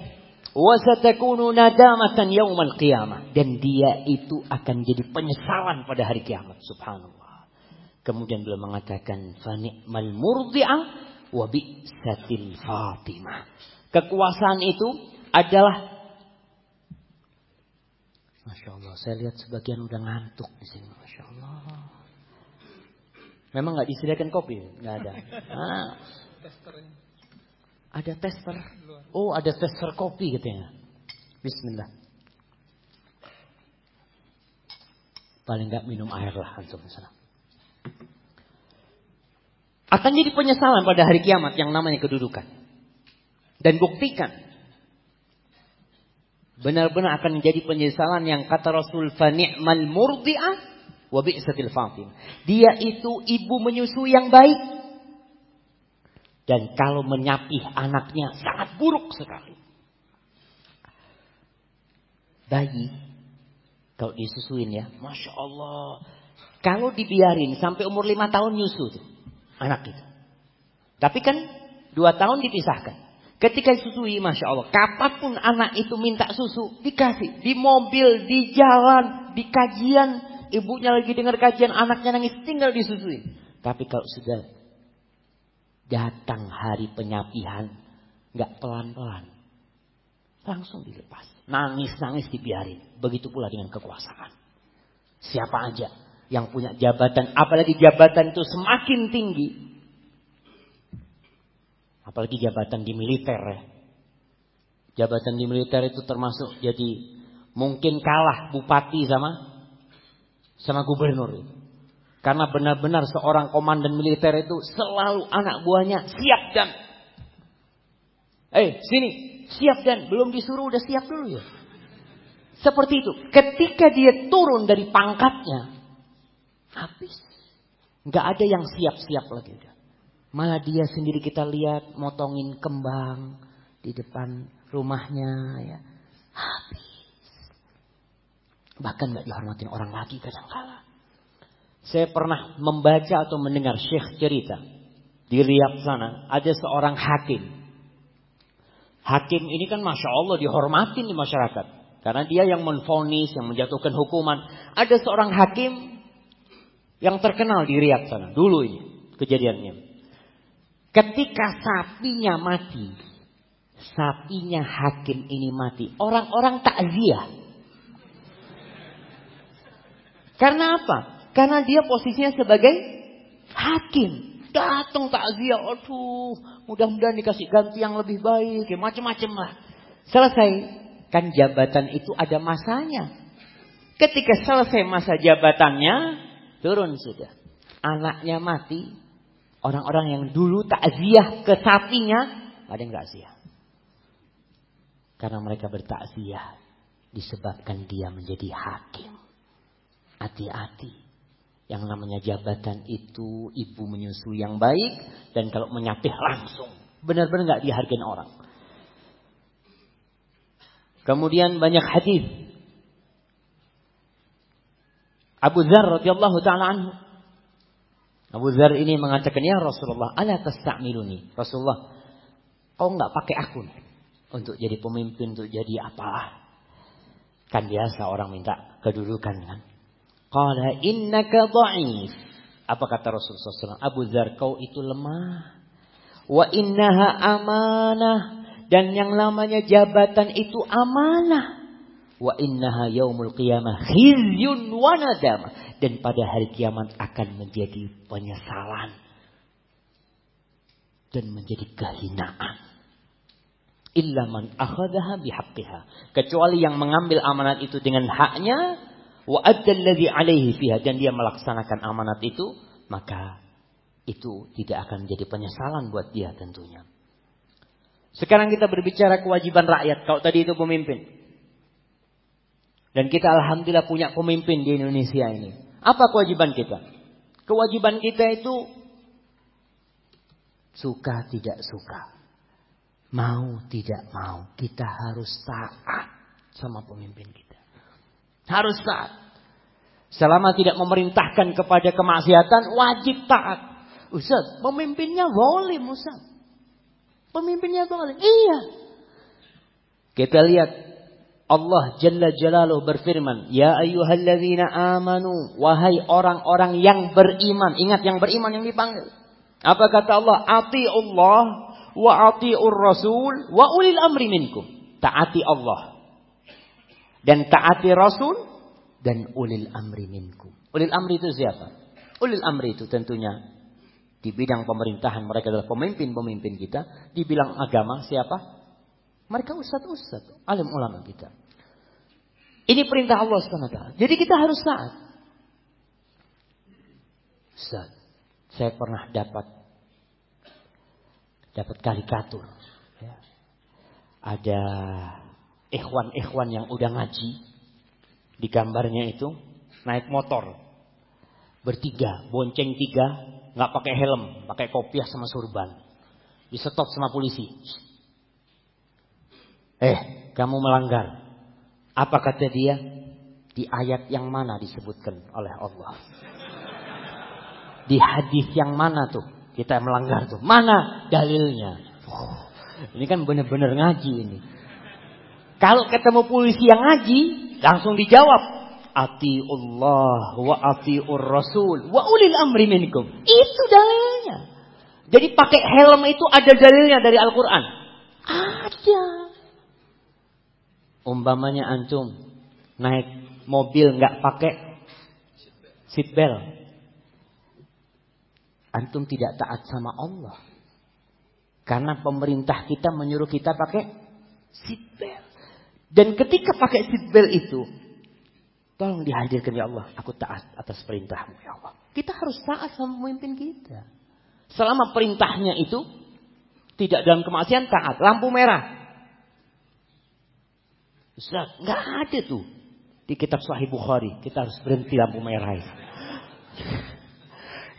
Wa satakunu nadamatan yaumal qiyamah dan dia itu akan jadi penyesalan pada hari kiamat. Subhanallah. Kemudian beliau mengatakan fa ni'mal murdi'ah wabi'satil Fatimah. Kekuasaan itu adalah Masya Allah, saya lihat sebagian udah ngantuk di sini. Masya. Memang nggak disediakan kopi, nggak ada. Ah. Ada tester. Oh, ada tester kopi katanya. Bismillah. Paling nggak minum air lah sana akan jadi penyesalan pada hari kiamat yang namanya kedudukan. Dan buktikan. Benar-benar akan menjadi penyesalan yang kata Rasul fani'mal murdi'ah wa bi'satil fatim. Dia itu ibu menyusui yang baik. Dan kalau menyapih anaknya sangat buruk sekali. Bayi kalau disusuin ya, masya Allah. Kalau dibiarin sampai umur lima tahun nyusu tuh anak itu. Tapi kan dua tahun dipisahkan. Ketika susui, Masya Allah. Kapan pun anak itu minta susu, dikasih. Di mobil, di jalan, di kajian. Ibunya lagi dengar kajian, anaknya nangis, tinggal disusui. Tapi kalau sudah datang hari penyapihan, nggak pelan-pelan. Langsung dilepas. Nangis-nangis dibiarin. Begitu pula dengan kekuasaan. Siapa aja yang punya jabatan, apalagi jabatan itu semakin tinggi, Apalagi jabatan di militer ya. Jabatan di militer itu termasuk jadi mungkin kalah bupati sama sama gubernur itu. Karena benar-benar seorang komandan militer itu selalu anak buahnya siap dan Eh, sini, siap dan belum disuruh udah siap dulu ya. Seperti itu. Ketika dia turun dari pangkatnya, habis. Nggak ada yang siap-siap lagi. Malah dia sendiri kita lihat motongin kembang di depan rumahnya ya. Habis. Bahkan nggak dihormatin orang lagi kadang-kala. Saya pernah membaca atau mendengar Syekh cerita di Riyadh sana ada seorang hakim. Hakim ini kan masya Allah dihormatin di masyarakat karena dia yang menfonis, yang menjatuhkan hukuman. Ada seorang hakim yang terkenal di Riyadh sana dulu ini kejadiannya. Ketika sapinya mati, sapinya hakim ini mati, orang-orang takziah. Karena apa? Karena dia posisinya sebagai hakim. Datang takziah, aduh, mudah-mudahan dikasih ganti yang lebih baik, ya macam-macam lah. Selesai, kan jabatan itu ada masanya. Ketika selesai masa jabatannya, turun sudah. Anaknya mati, Orang-orang yang dulu takziah ke sapinya, ada yang takziah. Karena mereka bertakziah disebabkan dia menjadi hakim. Hati-hati. Yang namanya jabatan itu ibu menyusui yang baik dan kalau menyapih langsung. Benar-benar nggak dihargain orang. Kemudian banyak hadis. Abu Dzar radhiyallahu taala anhu Abu Dhar ini mengatakan, Ya Rasulullah, ala tasta'miluni. Rasulullah, kau nggak pakai aku untuk jadi pemimpin, untuk jadi apa? Kan biasa orang minta kedudukan kan. Qala innaka dha'if. Apa kata Rasulullah SAW? Abu Dhar, kau itu lemah. Wa innaha amanah. Dan yang namanya jabatan itu amanah. Wa innaha yaumul qiyamah khizyun wa nadam. Dan pada hari kiamat akan menjadi penyesalan. Dan menjadi kehinaan. Illa man akhadaha bihaqqiha. Kecuali yang mengambil amanat itu dengan haknya. Wa addalladhi alaihi fiha. Dan dia melaksanakan amanat itu. Maka itu tidak akan menjadi penyesalan buat dia tentunya. Sekarang kita berbicara kewajiban rakyat. Kalau tadi itu pemimpin. Dan kita alhamdulillah punya pemimpin di Indonesia ini. Apa kewajiban kita? Kewajiban kita itu suka tidak suka. Mau tidak mau. Kita harus taat sama pemimpin kita. Harus taat. Selama tidak memerintahkan kepada kemaksiatan, wajib taat. Ustaz, pemimpinnya boleh Ustaz. Pemimpinnya boleh. Iya. Kita lihat Allah Jalla Jalaluh berfirman, Ya ayyuhalladzina amanu, wahai orang-orang yang beriman. Ingat yang beriman yang dipanggil. Apa kata Allah? Ati Allah wa ati'ur rasul wa ulil amri minkum. Taati Allah. Dan taati Rasul dan ulil amri minkum. Ulil amri itu siapa? Ulil amri itu tentunya di bidang pemerintahan mereka adalah pemimpin-pemimpin kita. Di bidang agama siapa? Mereka ustad-ustad, alim ulama kita. Ini perintah Allah SWT. Jadi kita harus taat. Ustaz, saya pernah dapat dapat karikatur. Ya. Ada ikhwan-ikhwan yang udah ngaji. Di gambarnya itu naik motor. Bertiga, bonceng tiga, nggak pakai helm, pakai kopiah sama surban. Disetop sama polisi. Eh, kamu melanggar. Apa kata dia? Di ayat yang mana disebutkan oleh Allah? Di hadis yang mana tuh kita melanggar tuh? Mana dalilnya? Oh, Ini kan benar-benar ngaji ini. Kalau ketemu polisi yang ngaji, langsung dijawab. Ati Allah wa atiur Rasul wa ulil amri minkum. Itu dalilnya. Jadi pakai helm itu ada dalilnya dari Al-Quran. Ada. Umpamanya antum naik mobil nggak pakai seat belt. Antum tidak taat sama Allah. Karena pemerintah kita menyuruh kita pakai seat belt. Dan ketika pakai seat belt itu, tolong dihadirkan ya Allah, aku taat atas perintahmu ya Allah. Kita harus taat sama pemimpin kita. Selama perintahnya itu tidak dalam kemaksiatan taat. Lampu merah. Ustaz, nggak ada tuh di kitab Sahih Bukhari. Kita harus berhenti lampu merah itu.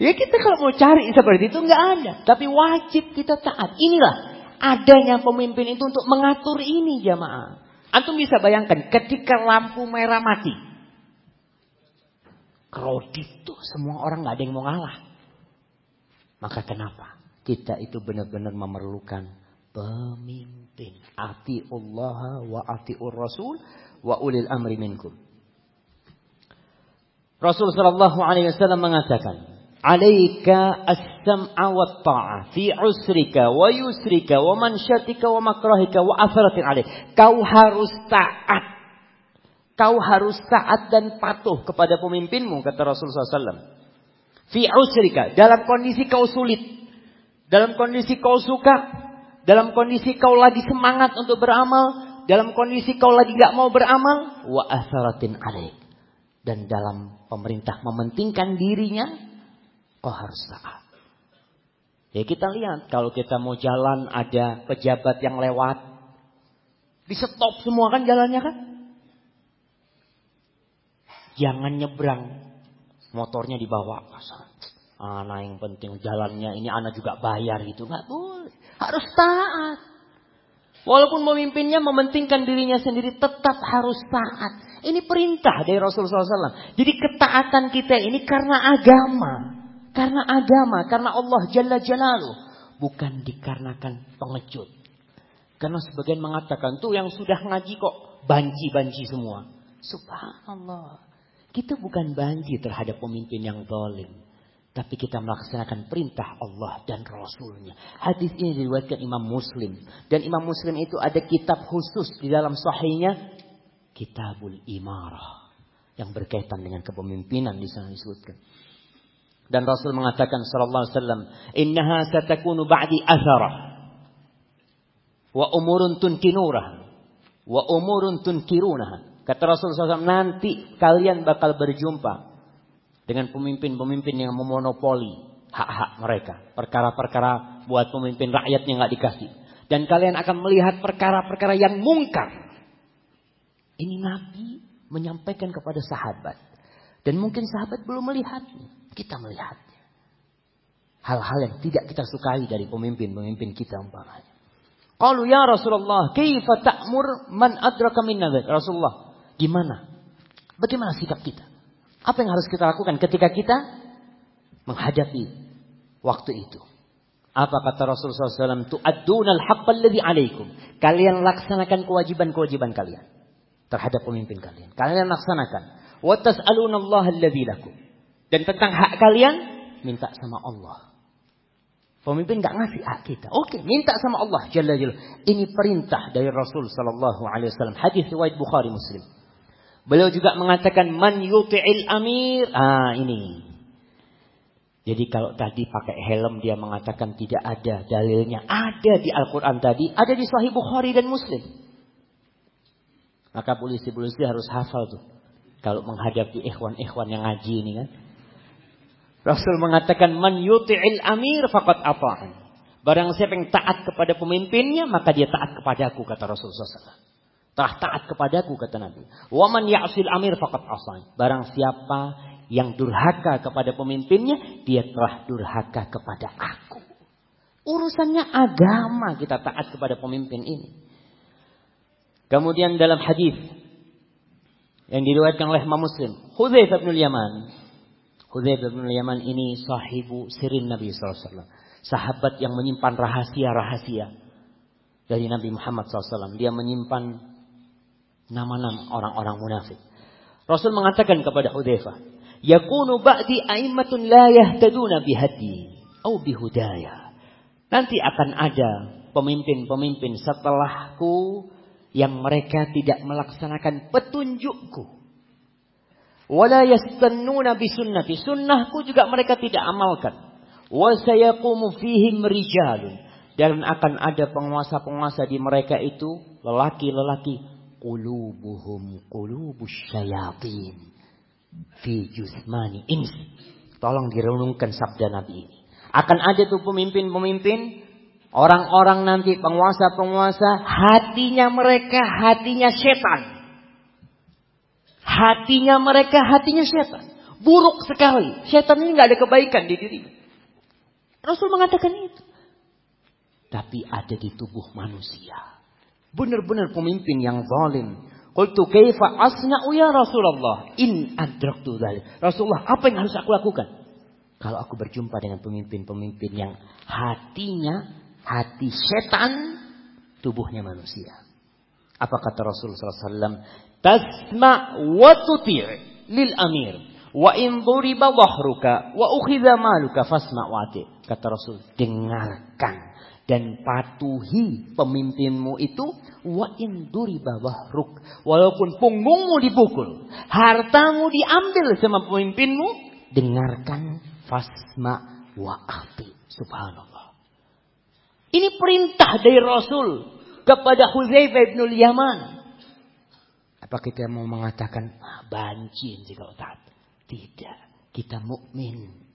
ya kita kalau mau cari seperti itu nggak ada. Tapi wajib kita taat. Inilah adanya pemimpin itu untuk mengatur ini jamaah. Antum bisa bayangkan ketika lampu merah mati. Kredit tuh semua orang nggak ada yang mau ngalah. Maka kenapa? Kita itu benar-benar memerlukan pemimpin. Ati Allah wa ati Rasul wa ulil amri minkum. Rasul sallallahu alaihi wasallam mengatakan, alaika as-sam'a wa ta'a fi usrika wa yusrika wa mansyatika wa makrahika wa atharatin alaih. Kau harus taat. Kau harus taat dan patuh kepada pemimpinmu kata Rasulullah SAW. Fi usrika dalam kondisi kau sulit, dalam kondisi kau suka, dalam kondisi kau lagi semangat untuk beramal, dalam kondisi kau lagi gak mau beramal, wa atharatin alaih. Dan dalam pemerintah mementingkan dirinya, Kau harus taat. Ya kita lihat kalau kita mau jalan ada pejabat yang lewat. Di stop semua kan jalannya kan. Jangan nyebrang. Motornya dibawa. Anak yang penting jalannya ini anak juga bayar gitu. Gak boleh. Harus taat. Walaupun memimpinnya mementingkan dirinya sendiri tetap harus taat. Ini perintah dari Rasulullah SAW. Jadi ketaatan kita ini karena agama. Karena agama, karena Allah Jalla Jalaluh. Bukan dikarenakan pengecut. Karena sebagian mengatakan, tuh yang sudah ngaji kok banji-banji semua. Subhanallah. Kita bukan banji terhadap pemimpin yang zalim. Tapi kita melaksanakan perintah Allah dan Rasulnya. Hadis ini diriwayatkan Imam Muslim. Dan Imam Muslim itu ada kitab khusus di dalam sahihnya. Kitabul Imarah. Yang berkaitan dengan kepemimpinan di sana disebutkan. Dan Rasul mengatakan sallallahu alaihi wasallam, "Innaha satakunu ba'di athara wa umurun tunkinurah wa umurun tunkirunah." Kata Rasul SAW, nanti kalian bakal berjumpa dengan pemimpin-pemimpin yang memonopoli hak-hak mereka. Perkara-perkara buat pemimpin rakyat yang nggak dikasih. Dan kalian akan melihat perkara-perkara yang mungkar. Ini Nabi menyampaikan kepada sahabat. Dan mungkin sahabat belum melihatnya. Kita melihatnya. Hal-hal yang tidak kita sukai dari pemimpin-pemimpin kita umpamanya. Kalau ya Rasulullah, kaifa ta'mur man adraka minna Rasulullah, gimana? Bagaimana sikap kita? Apa yang harus kita lakukan ketika kita menghadapi waktu itu? Apa kata Rasulullah SAW? Tu'addunal haqqal ladhi alaikum. Kalian laksanakan kewajiban-kewajiban kalian. Terhadap pemimpin kalian. Kalian laksanakan. Dan tentang hak kalian, minta sama Allah. Pemimpin nggak ngasih hak kita. Oke, minta sama Allah Jalla Jalla. Ini perintah dari Rasul sallallahu alaihi wasallam. Hadis riwayat Bukhari Muslim. Beliau juga mengatakan man yuti'il amir. Ah, ini. Jadi kalau tadi pakai helm dia mengatakan tidak ada dalilnya. Ada di Al-Qur'an tadi, ada di Sahih Bukhari dan Muslim. Maka polisi-polisi harus hafal tuh. Kalau menghadapi ikhwan-ikhwan yang ngaji ini kan. Rasul mengatakan man yuti'il amir faqad ata'an. Barang siapa yang taat kepada pemimpinnya maka dia taat kepadaku kata Rasulullah SAW. Telah taat kepadaku kata Nabi. Wa man ya'sil amir faqad asan. Barang siapa yang durhaka kepada pemimpinnya dia telah durhaka kepada aku. Urusannya agama kita taat kepada pemimpin ini. Kemudian dalam hadis yang diriwayatkan oleh Imam Muslim, Hudzaifah bin Yaman Hudzaifah bin Yaman ini sahibu sirin Nabi SAW. Sahabat yang menyimpan rahasia-rahasia. dari Nabi Muhammad SAW. Dia menyimpan nama-nama orang-orang munafik. Rasul mengatakan kepada Hudzaifah, "Yakunu ba'di a'immatun la yahtaduna bihadi au bihudaya." Nanti akan ada pemimpin-pemimpin setelahku yang mereka tidak melaksanakan petunjukku. Wala yastannuna bisunnati. Sunnahku juga mereka tidak amalkan. Wa sayaqumu fihim rijalun dan akan ada penguasa-penguasa di mereka itu lelaki-lelaki qulubuhum qulubus syayatin fi jusmani ins. Tolong direnungkan sabda Nabi ini. Akan ada tuh pemimpin-pemimpin orang-orang nanti penguasa-penguasa hatinya mereka hatinya setan. Hatinya mereka hatinya setan. Buruk sekali. Setan ini nggak ada kebaikan di diri. Rasul mengatakan itu tapi ada di tubuh manusia. Benar-benar pemimpin yang zalim. Qultu kaifa asna'u ya Rasulullah in adraktu dzalik. Rasulullah, apa yang harus aku lakukan? Kalau aku berjumpa dengan pemimpin-pemimpin yang hatinya hati setan, tubuhnya manusia. Apa kata Rasulullah SAW? Tasma wa tuti' lil amir. Wa in duriba dhahruka wa ukhidha maluka fasma wa Kata Rasul, dengarkan dan patuhi pemimpinmu itu wa in duriba wahruk walaupun punggungmu dipukul hartamu diambil sama pemimpinmu dengarkan fasma wa ati subhanallah ini perintah dari Rasul kepada Hudzaifah bin Yaman apa kita mau mengatakan ah, banci jika otak tidak kita mukmin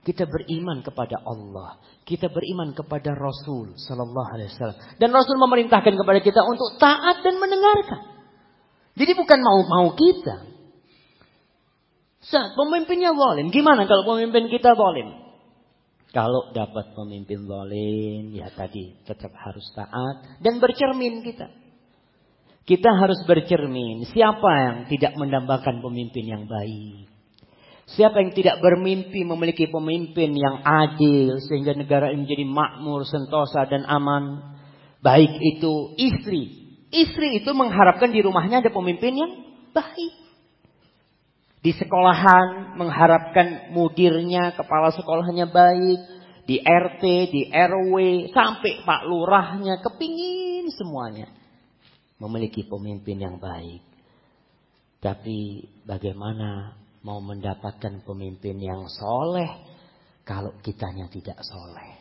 kita beriman kepada Allah. Kita beriman kepada Rasul Sallallahu Alaihi Wasallam. Dan Rasul memerintahkan kepada kita untuk taat dan mendengarkan. Jadi bukan mau-mau kita. Saat pemimpinnya zalim. Gimana kalau pemimpin kita zalim? Kalau dapat pemimpin zalim, ya tadi tetap harus taat dan bercermin kita. Kita harus bercermin. Siapa yang tidak mendambakan pemimpin yang baik? Siapa yang tidak bermimpi memiliki pemimpin yang adil sehingga negara ini menjadi makmur, sentosa dan aman. Baik itu istri. Istri itu mengharapkan di rumahnya ada pemimpin yang baik. Di sekolahan mengharapkan mudirnya, kepala sekolahnya baik. Di RT, di RW, sampai Pak Lurahnya kepingin semuanya. Memiliki pemimpin yang baik. Tapi bagaimana mau mendapatkan pemimpin yang soleh kalau kitanya tidak soleh.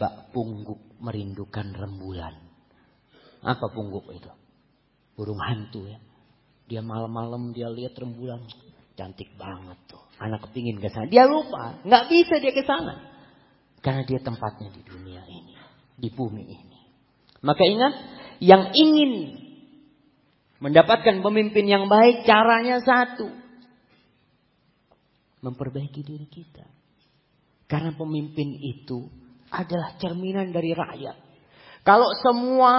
Bak pungguk merindukan rembulan. Apa pungguk itu? Burung hantu ya. Dia malam-malam dia lihat rembulan. Cantik banget tuh. Anak kepingin ke sana. Dia lupa. nggak bisa dia ke sana. Karena dia tempatnya di dunia ini. Di bumi ini. Maka ingat. Yang ingin mendapatkan pemimpin yang baik. Caranya satu memperbaiki diri kita. Karena pemimpin itu adalah cerminan dari rakyat. Kalau semua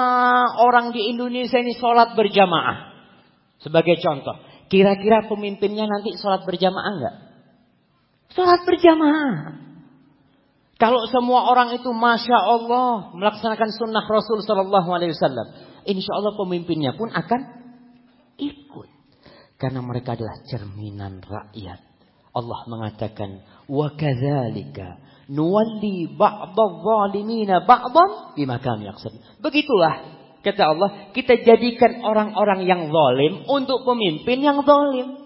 orang di Indonesia ini sholat berjamaah. Sebagai contoh. Kira-kira pemimpinnya nanti sholat berjamaah enggak? Sholat berjamaah. Kalau semua orang itu Masya Allah melaksanakan sunnah Rasul Sallallahu Alaihi Wasallam. Insya Allah pemimpinnya pun akan ikut. Karena mereka adalah cerminan rakyat. Allah mengatakan wa kadzalika nuwalli ba'dadh zalimina ba'dhan bima. Begitulah kata Allah, kita jadikan orang-orang yang zalim untuk pemimpin yang zalim.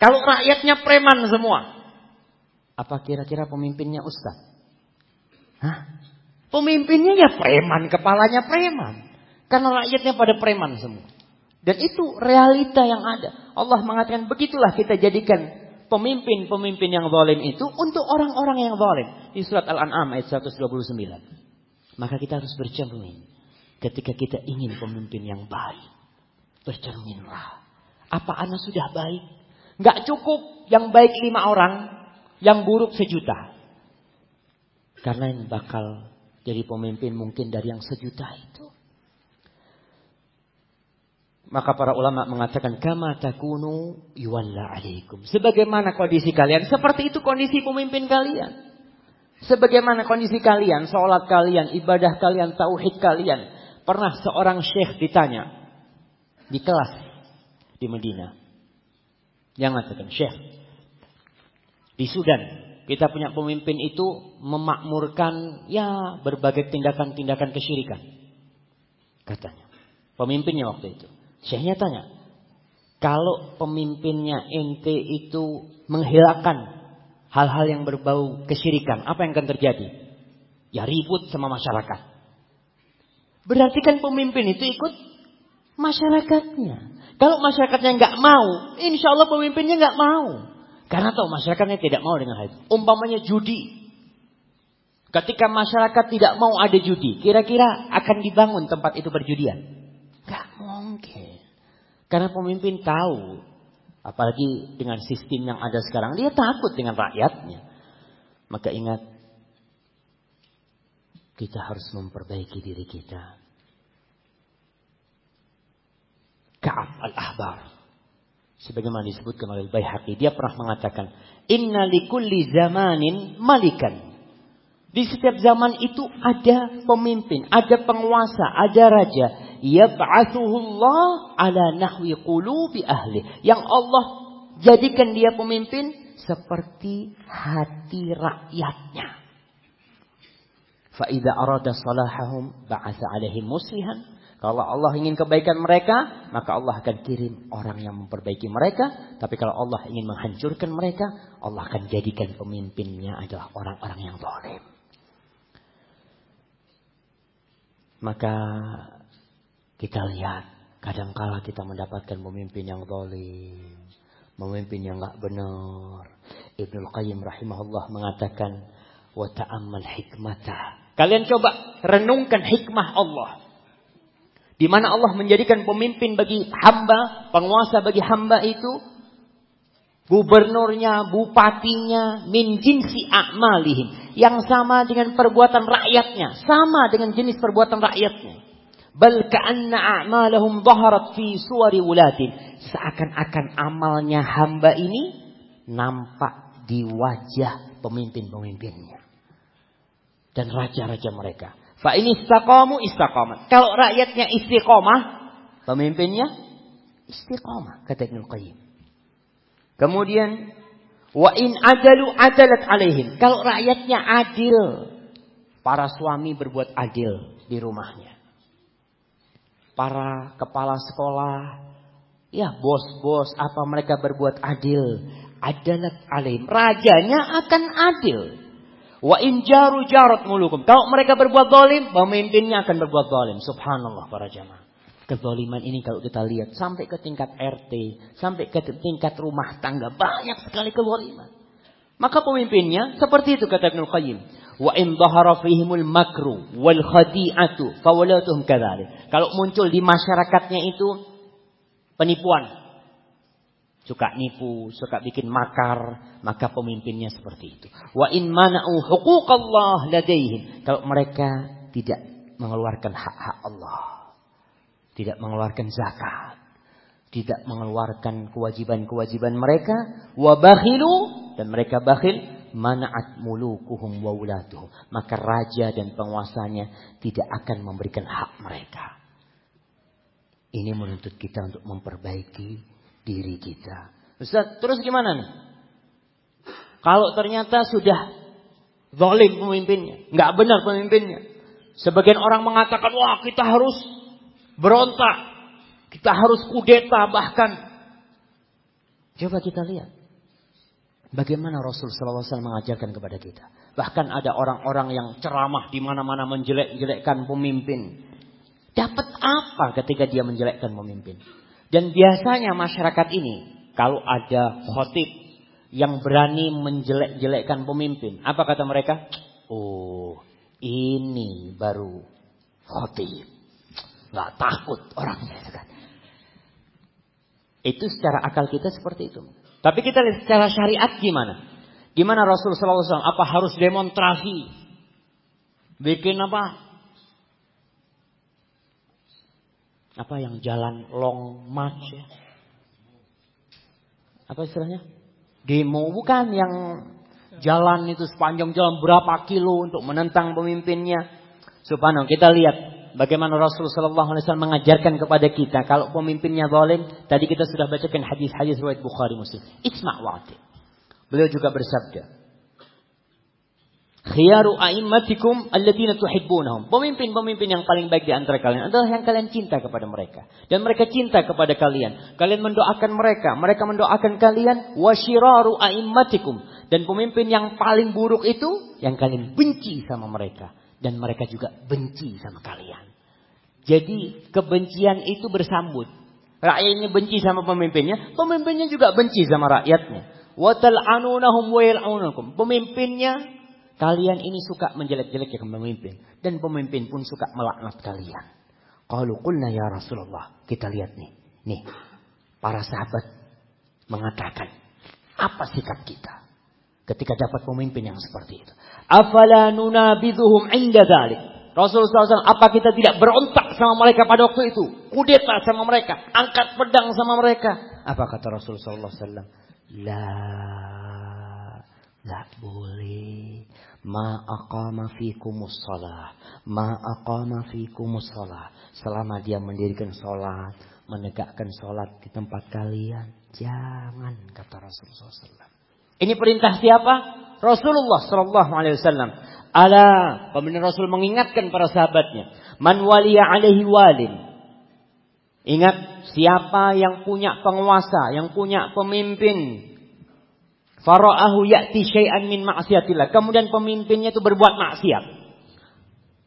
Kalau rakyatnya preman semua, apa kira-kira pemimpinnya ustaz? Hah? Pemimpinnya ya preman, kepalanya preman. Karena rakyatnya pada preman semua. Dan itu realita yang ada. Allah mengatakan begitulah kita jadikan pemimpin-pemimpin yang zalim itu untuk orang-orang yang zalim. Di surat Al-An'am ayat 129. Maka kita harus bercermin. Ketika kita ingin pemimpin yang baik. Bercerminlah. Apa anak sudah baik? Gak cukup yang baik lima orang. Yang buruk sejuta. Karena yang bakal jadi pemimpin mungkin dari yang sejuta itu. Maka para ulama mengatakan kama takunu yuwalla alaikum. Sebagaimana kondisi kalian, seperti itu kondisi pemimpin kalian. Sebagaimana kondisi kalian, sholat kalian, ibadah kalian, tauhid kalian. Pernah seorang syekh ditanya di kelas di Medina. Yang mengatakan, syekh, di Sudan kita punya pemimpin itu memakmurkan ya berbagai tindakan-tindakan kesyirikan. Katanya. Pemimpinnya waktu itu. Syekhnya tanya, kalau pemimpinnya ente itu menghilangkan hal-hal yang berbau kesyirikan, apa yang akan terjadi? Ya ribut sama masyarakat. Berarti kan pemimpin itu ikut masyarakatnya. Kalau masyarakatnya nggak mau, insya Allah pemimpinnya nggak mau. Karena tahu masyarakatnya tidak mau dengan hal itu. Umpamanya judi. Ketika masyarakat tidak mau ada judi, kira-kira akan dibangun tempat itu berjudian? Gak mungkin. Karena pemimpin tahu Apalagi dengan sistem yang ada sekarang, dia takut dengan rakyatnya. Maka ingat, kita harus memperbaiki diri kita. Ka'ab al-Ahbar. Sebagaimana disebutkan oleh Bayhaqi, dia pernah mengatakan, Inna likulli zamanin malikan. Di setiap zaman itu ada pemimpin, ada penguasa, ada raja. Yab'athuhullah ala nahwi qulubi ahli. Yang Allah jadikan dia pemimpin seperti hati rakyatnya. Fa'idha arada salahahum ba'atha alaihim muslihan. Kalau Allah ingin kebaikan mereka, maka Allah akan kirim orang yang memperbaiki mereka. Tapi kalau Allah ingin menghancurkan mereka, Allah akan jadikan pemimpinnya adalah orang-orang yang zalim. Maka kita lihat kadangkala kita mendapatkan pemimpin yang zalim, pemimpin yang nggak benar. Ibnu Qayyim rahimahullah mengatakan wa ta'ammal hikmata. Kalian coba renungkan hikmah Allah. Di mana Allah menjadikan pemimpin bagi hamba, penguasa bagi hamba itu gubernurnya, bupatinya, min jinsi a'malihim. Yang sama dengan perbuatan rakyatnya. Sama dengan jenis perbuatan rakyatnya. Bal ka'anna a'malahum zaharat fi suwari wulatin. Seakan-akan amalnya hamba ini nampak di wajah pemimpin-pemimpinnya. Dan raja-raja mereka. Fa ini istaqamu istaqamat. Kalau rakyatnya istiqomah, pemimpinnya istiqomah. Kata Ibn Qayyim. Kemudian wa in adalu adalat alaihim. Kalau rakyatnya adil, para suami berbuat adil di rumahnya. Para kepala sekolah, ya bos-bos apa mereka berbuat adil. Adalat alaihim. Rajanya akan adil. Wa in jaru jarat mulukum. Kalau mereka berbuat zalim, pemimpinnya akan berbuat zalim. Subhanallah para jamaah. Kezaliman ini kalau kita lihat sampai ke tingkat RT, sampai ke tingkat rumah tangga, banyak sekali kezaliman. Maka pemimpinnya seperti itu kata Ibnu Qayyim. Wa in dhahara fihimul makru wal khadi'atu fawalatuhum kadzalik. Kalau muncul di masyarakatnya itu penipuan. Suka nipu, suka bikin makar, maka pemimpinnya seperti itu. Wa in mana'u huquqallah ladaihim. Kalau mereka tidak mengeluarkan hak-hak Allah tidak mengeluarkan zakat, tidak mengeluarkan kewajiban-kewajiban mereka, wa bakhilu dan mereka bakhil, manaat mulukuhum wa ulatuhum. Maka raja dan penguasanya tidak akan memberikan hak mereka. Ini menuntut kita untuk memperbaiki diri kita. Ustaz, terus gimana nih? Kalau ternyata sudah zalim pemimpinnya, nggak benar pemimpinnya. Sebagian orang mengatakan, wah kita harus berontak. Kita harus kudeta bahkan. Coba kita lihat. Bagaimana Rasul SAW mengajarkan kepada kita. Bahkan ada orang-orang yang ceramah di mana-mana menjelek-jelekkan pemimpin. Dapat apa ketika dia menjelekkan pemimpin? Dan biasanya masyarakat ini, kalau ada khotib yang berani menjelek-jelekkan pemimpin. Apa kata mereka? Oh, ini baru khotib nggak takut orangnya kan. Itu secara akal kita seperti itu. Tapi kita lihat secara syariat gimana? Gimana Rasulullah SAW? Apa harus demonstrasi? Bikin apa? Apa yang jalan long march ya? Apa istilahnya? Demo bukan yang jalan itu sepanjang jalan berapa kilo untuk menentang pemimpinnya. Subhanallah, kita lihat bagaimana Rasulullah SAW mengajarkan kepada kita kalau pemimpinnya zalim. Tadi kita sudah bacakan hadis-hadis riwayat Bukhari Muslim. Isma' wa'ati. Beliau juga bersabda, Khiyaru a'immatikum alladziina tuhibbunahum. Pemimpin-pemimpin yang paling baik di antara kalian adalah yang kalian cinta kepada mereka dan mereka cinta kepada kalian. Kalian mendoakan mereka, mereka mendoakan kalian. Wa syiraru a'immatikum. Dan pemimpin yang paling buruk itu yang kalian benci sama mereka dan mereka juga benci sama kalian. Jadi kebencian itu bersambut. Rakyatnya benci sama pemimpinnya, pemimpinnya juga benci sama rakyatnya. Wa tal'anunahum wa. Pemimpinnya Kalian ini suka menjelek-jelekkan pemimpin. Dan pemimpin pun suka melaknat kalian. Kalau qulna ya Rasulullah. Kita lihat nih. Nih. Para sahabat mengatakan. Apa sikap kita? Ketika dapat pemimpin yang seperti itu. Afala nunabidhuhum inda dhalik. Rasulullah SAW, apa kita tidak berontak sama mereka pada waktu itu? Kudeta sama mereka. Angkat pedang sama mereka. Apa kata Rasulullah SAW? La, la boleh. Ma aqama fikumus salah. Ma aqama fikumus salah. Selama dia mendirikan sholat. Menegakkan sholat di tempat kalian. Jangan kata Rasulullah SAW. Ini perintah siapa? Rasulullah Sallallahu Alaihi Wasallam. Ala, pemimpin Rasul mengingatkan para sahabatnya. Man waliya alaihi walin. Ingat siapa yang punya penguasa, yang punya pemimpin, Fara'ahu ya'ti syai'an min ma'siyatillah. Kemudian pemimpinnya itu berbuat maksiat.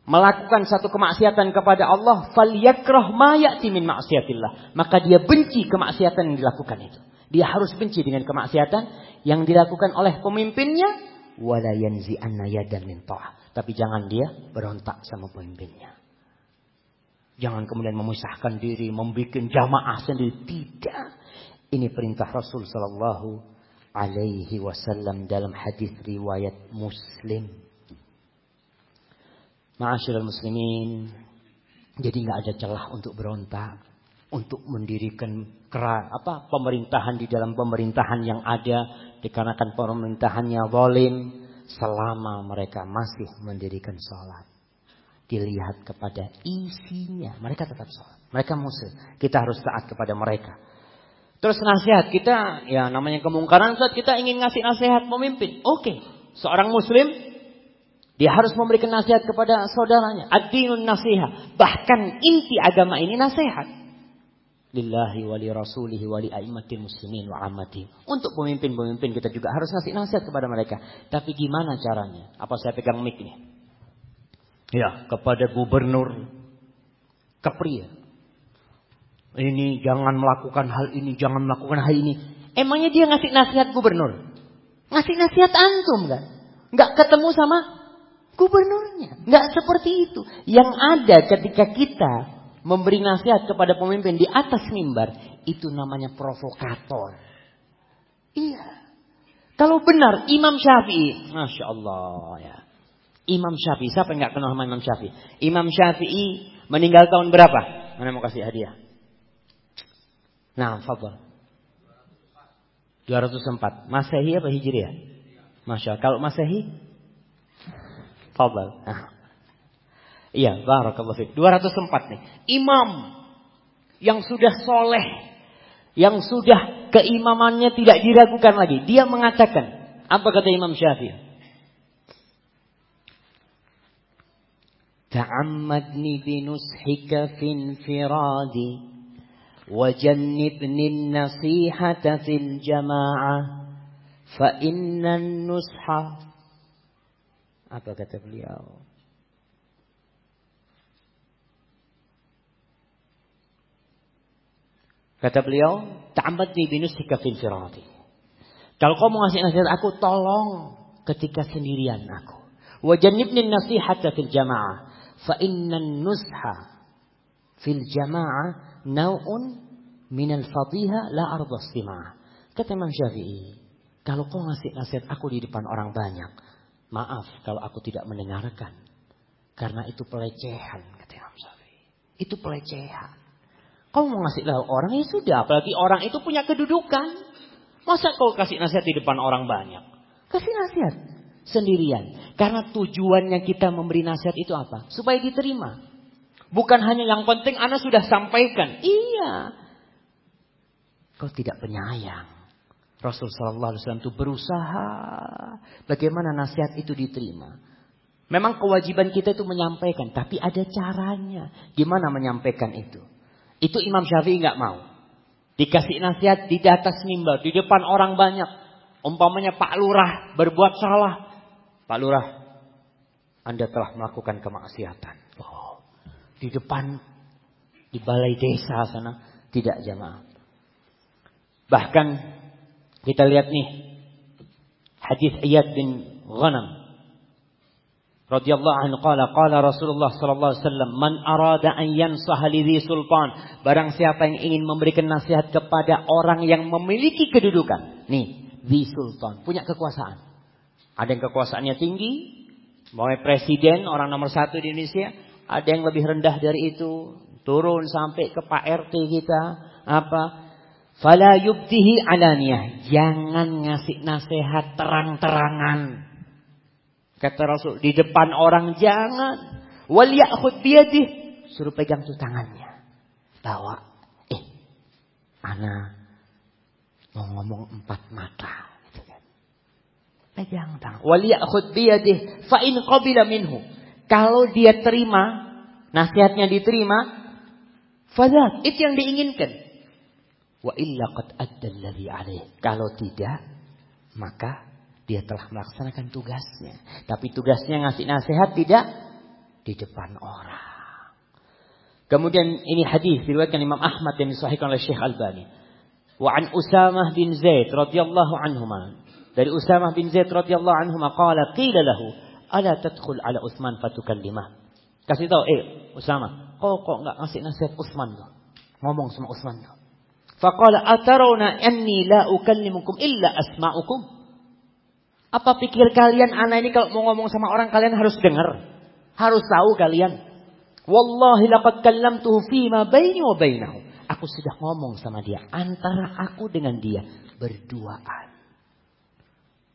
Melakukan satu kemaksiatan kepada Allah. Falyakrah ma ya'ti min ma'siyatillah. Maka dia benci kemaksiatan yang dilakukan itu. Dia harus benci dengan kemaksiatan yang dilakukan oleh pemimpinnya. Wala yanzi'anna yadan min ta'ah. Tapi jangan dia berontak sama pemimpinnya. Jangan kemudian memisahkan diri, membuat jamaah sendiri. Tidak. Ini perintah Rasul Sallallahu alaihi wasallam dalam hadis riwayat Muslim. Ma'asyiral muslimin, jadi nggak ada celah untuk berontak, untuk mendirikan kera, apa pemerintahan di dalam pemerintahan yang ada dikarenakan pemerintahannya zalim selama mereka masih mendirikan sholat. Dilihat kepada isinya, mereka tetap sholat. Mereka muslim, kita harus taat kepada mereka. Terus nasihat kita, ya namanya kemungkaran saat kita ingin ngasih nasihat pemimpin. Oke, seorang muslim dia harus memberikan nasihat kepada saudaranya. Ad-dinun nasihat. Bahkan inti agama ini nasihat. Lillahi wali rasulihi wali aimatil muslimin wa amati. Untuk pemimpin-pemimpin kita juga harus ngasih nasihat kepada mereka. Tapi gimana caranya? Apa saya pegang mic nih? Ya, kepada gubernur Kepri ini jangan melakukan hal ini, jangan melakukan hal ini. Emangnya dia ngasih nasihat gubernur? Ngasih nasihat antum kan? Nggak ketemu sama gubernurnya. Nggak seperti itu. Yang ada ketika kita memberi nasihat kepada pemimpin di atas mimbar. Itu namanya provokator. Iya. Kalau benar Imam Syafi'i. Masya Allah ya. Imam Syafi'i. Siapa yang nggak kenal sama Imam Syafi'i? Imam Syafi'i meninggal tahun berapa? Mana mau kasih hadiah? Nah, fadal. 204. Masehi apa Hijriah? Masya Allah. Kalau Masehi? Fadal. Nah. Iya, barakallahu fiik. 204 nih. Imam yang sudah soleh, yang sudah keimamannya tidak diragukan lagi. Dia mengatakan, apa kata Imam Syafi'i? Ta'ammadni binushika fin firadi وجنبني النصيحة في الجماعة فإن النصح apa kata beliau Kata beliau, ta'ammadni binusika fil firati. Kalau kau mau ngasih nasihat aku, tolong ketika sendirian aku. Wajannibni nasihata fil jamaah. Fa inna nusha fil jamaah nau'un minal fadhiha la arda istima'ah. Kata Imam Syafi'i, kalau kau ngasih nasihat aku di depan orang banyak, maaf kalau aku tidak mendengarkan. Karena itu pelecehan, kata Imam Syafi'i. Itu pelecehan. Kau mau ngasih tahu orang ya sudah, apalagi orang itu punya kedudukan. Masa kau kasih nasihat di depan orang banyak? Kasih nasihat sendirian. Karena tujuannya kita memberi nasihat itu apa? Supaya diterima. Bukan hanya yang penting Anda sudah sampaikan. Iya. Kau tidak penyayang. Rasul Sallallahu Alaihi itu berusaha bagaimana nasihat itu diterima. Memang kewajiban kita itu menyampaikan, tapi ada caranya. Gimana menyampaikan itu? Itu Imam Syafi'i nggak mau. Dikasih nasihat di atas mimbar, di depan orang banyak. Umpamanya Pak Lurah berbuat salah. Pak Lurah, Anda telah melakukan kemaksiatan. Di depan, di balai desa sana, tidak jamaah. Bahkan kita lihat nih, hadis Iyad bin Ghanam. Radhiyallahu anhu qala qala Rasulullah sallallahu alaihi wasallam man arada an yansaha lidhi sultan. Barang siapa yang ingin memberikan nasihat kepada orang yang memiliki kedudukan nih di sultan punya kekuasaan. Ada yang kekuasaannya tinggi mau presiden orang nomor satu di Indonesia ada yang lebih rendah dari itu turun sampai ke Pak RT kita apa fala yubtihi alaniyah jangan ngasih nasihat terang-terangan Kata Rasul, di depan orang jangan. Wal ya'khud biyadih. Suruh pegang tuh tangannya. Bawa. Eh, ana mau ngomong empat mata. Gitu kan. Pegang tangan. Wal ya'khud biyadih. Fa in qabila minhu. Kalau dia terima, nasihatnya diterima, fadat. Itu yang diinginkan. Wa illa qad adda alladhi alaih. Kalau tidak, maka dia telah melaksanakan tugasnya. Tapi tugasnya ngasih nasihat tidak di depan orang. Kemudian ini hadis diriwayatkan Imam Ahmad yang disahihkan oleh Syekh Albani. Wa an Usamah bin Zaid radhiyallahu anhuma. Dari Usamah bin Zaid radhiyallahu anhuma qala qila lahu ala tadkhul ala Utsman fatukallimah. Kasih tahu, eh Usamah, kau kok enggak ngasih nasihat Utsman tuh? Ngomong sama Utsman tuh. Faqala atarawna anni la ukallimukum illa asma'ukum? Apa pikir kalian anak ini kalau mau ngomong sama orang kalian harus dengar? Harus tahu kalian. Wallahi laqad kallamtuhu fima baini wa bainahu. Aku sudah ngomong sama dia antara aku dengan dia berduaan.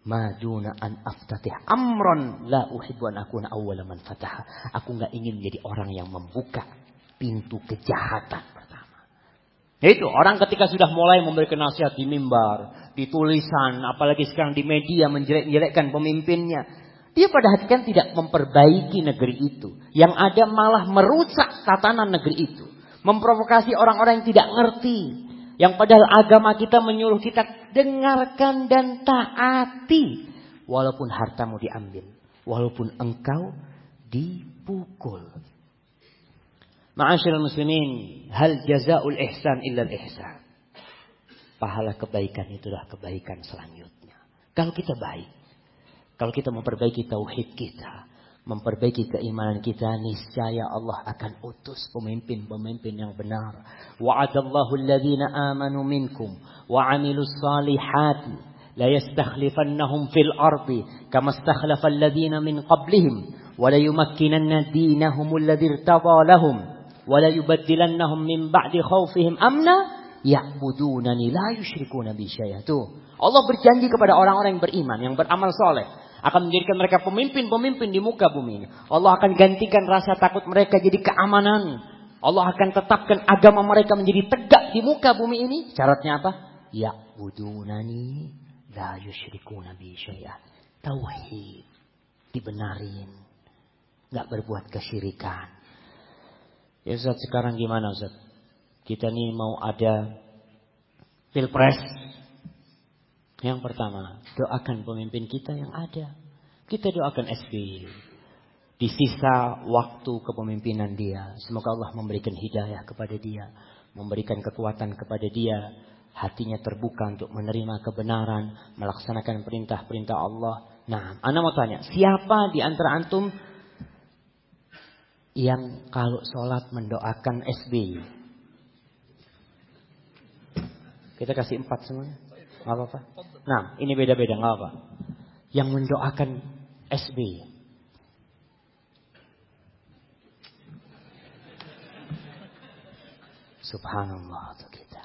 Maduna an aftatih amron la uhibbu an akuna awwala man fataha. Aku nggak ingin menjadi orang yang membuka pintu kejahatan pertama. Itu orang ketika sudah mulai memberikan nasihat di mimbar, di tulisan, apalagi sekarang di media menjelek-jelekkan pemimpinnya. Dia pada hakikatnya tidak memperbaiki negeri itu. Yang ada malah merusak tatanan negeri itu. Memprovokasi orang-orang yang tidak ngerti. Yang padahal agama kita menyuruh kita dengarkan dan taati. Walaupun hartamu diambil. Walaupun engkau dipukul. Ma'asyil muslimin. Hal jazaul ihsan illa ihsan pahala kebaikan itulah kebaikan selanjutnya. Kalau kita baik, kalau kita memperbaiki tauhid kita, memperbaiki keimanan kita, niscaya Allah akan utus pemimpin-pemimpin yang benar. Wa'adallahu alladhina amanu minkum wa 'amilus salihati la yastakhlifannahum fil ardi kama istakhlafa alladhina min qablihim wa la yumakkinanna dinahum alladhi irtada lahum wa la yubaddilannahum min ba'di khawfihim amna ya'budunani la yusyrikuna bi syai'a. Allah berjanji kepada orang-orang yang beriman, yang beramal soleh. Akan menjadikan mereka pemimpin-pemimpin di muka bumi ini. Allah akan gantikan rasa takut mereka jadi keamanan. Allah akan tetapkan agama mereka menjadi tegak di muka bumi ini. Syaratnya apa? Ya'budunani la yusyrikuna bi syai'a. Tauhid. Dibenarin. Gak berbuat kesyirikan. Ya Ustaz sekarang gimana Ustaz? Kita nih mau ada pilpres. Yang pertama, doakan pemimpin kita yang ada. Kita doakan SBY. Di sisa waktu kepemimpinan dia. Semoga Allah memberikan hidayah kepada dia. Memberikan kekuatan kepada dia. Hatinya terbuka untuk menerima kebenaran. Melaksanakan perintah-perintah Allah. Nah, Anda mau tanya. Siapa di antara antum yang kalau sholat mendoakan SBY? Kita kasih empat semuanya. Apa-apa. Nah, ini beda-beda, gak apa. Yang mendoakan SB. Subhanallah tuh kita.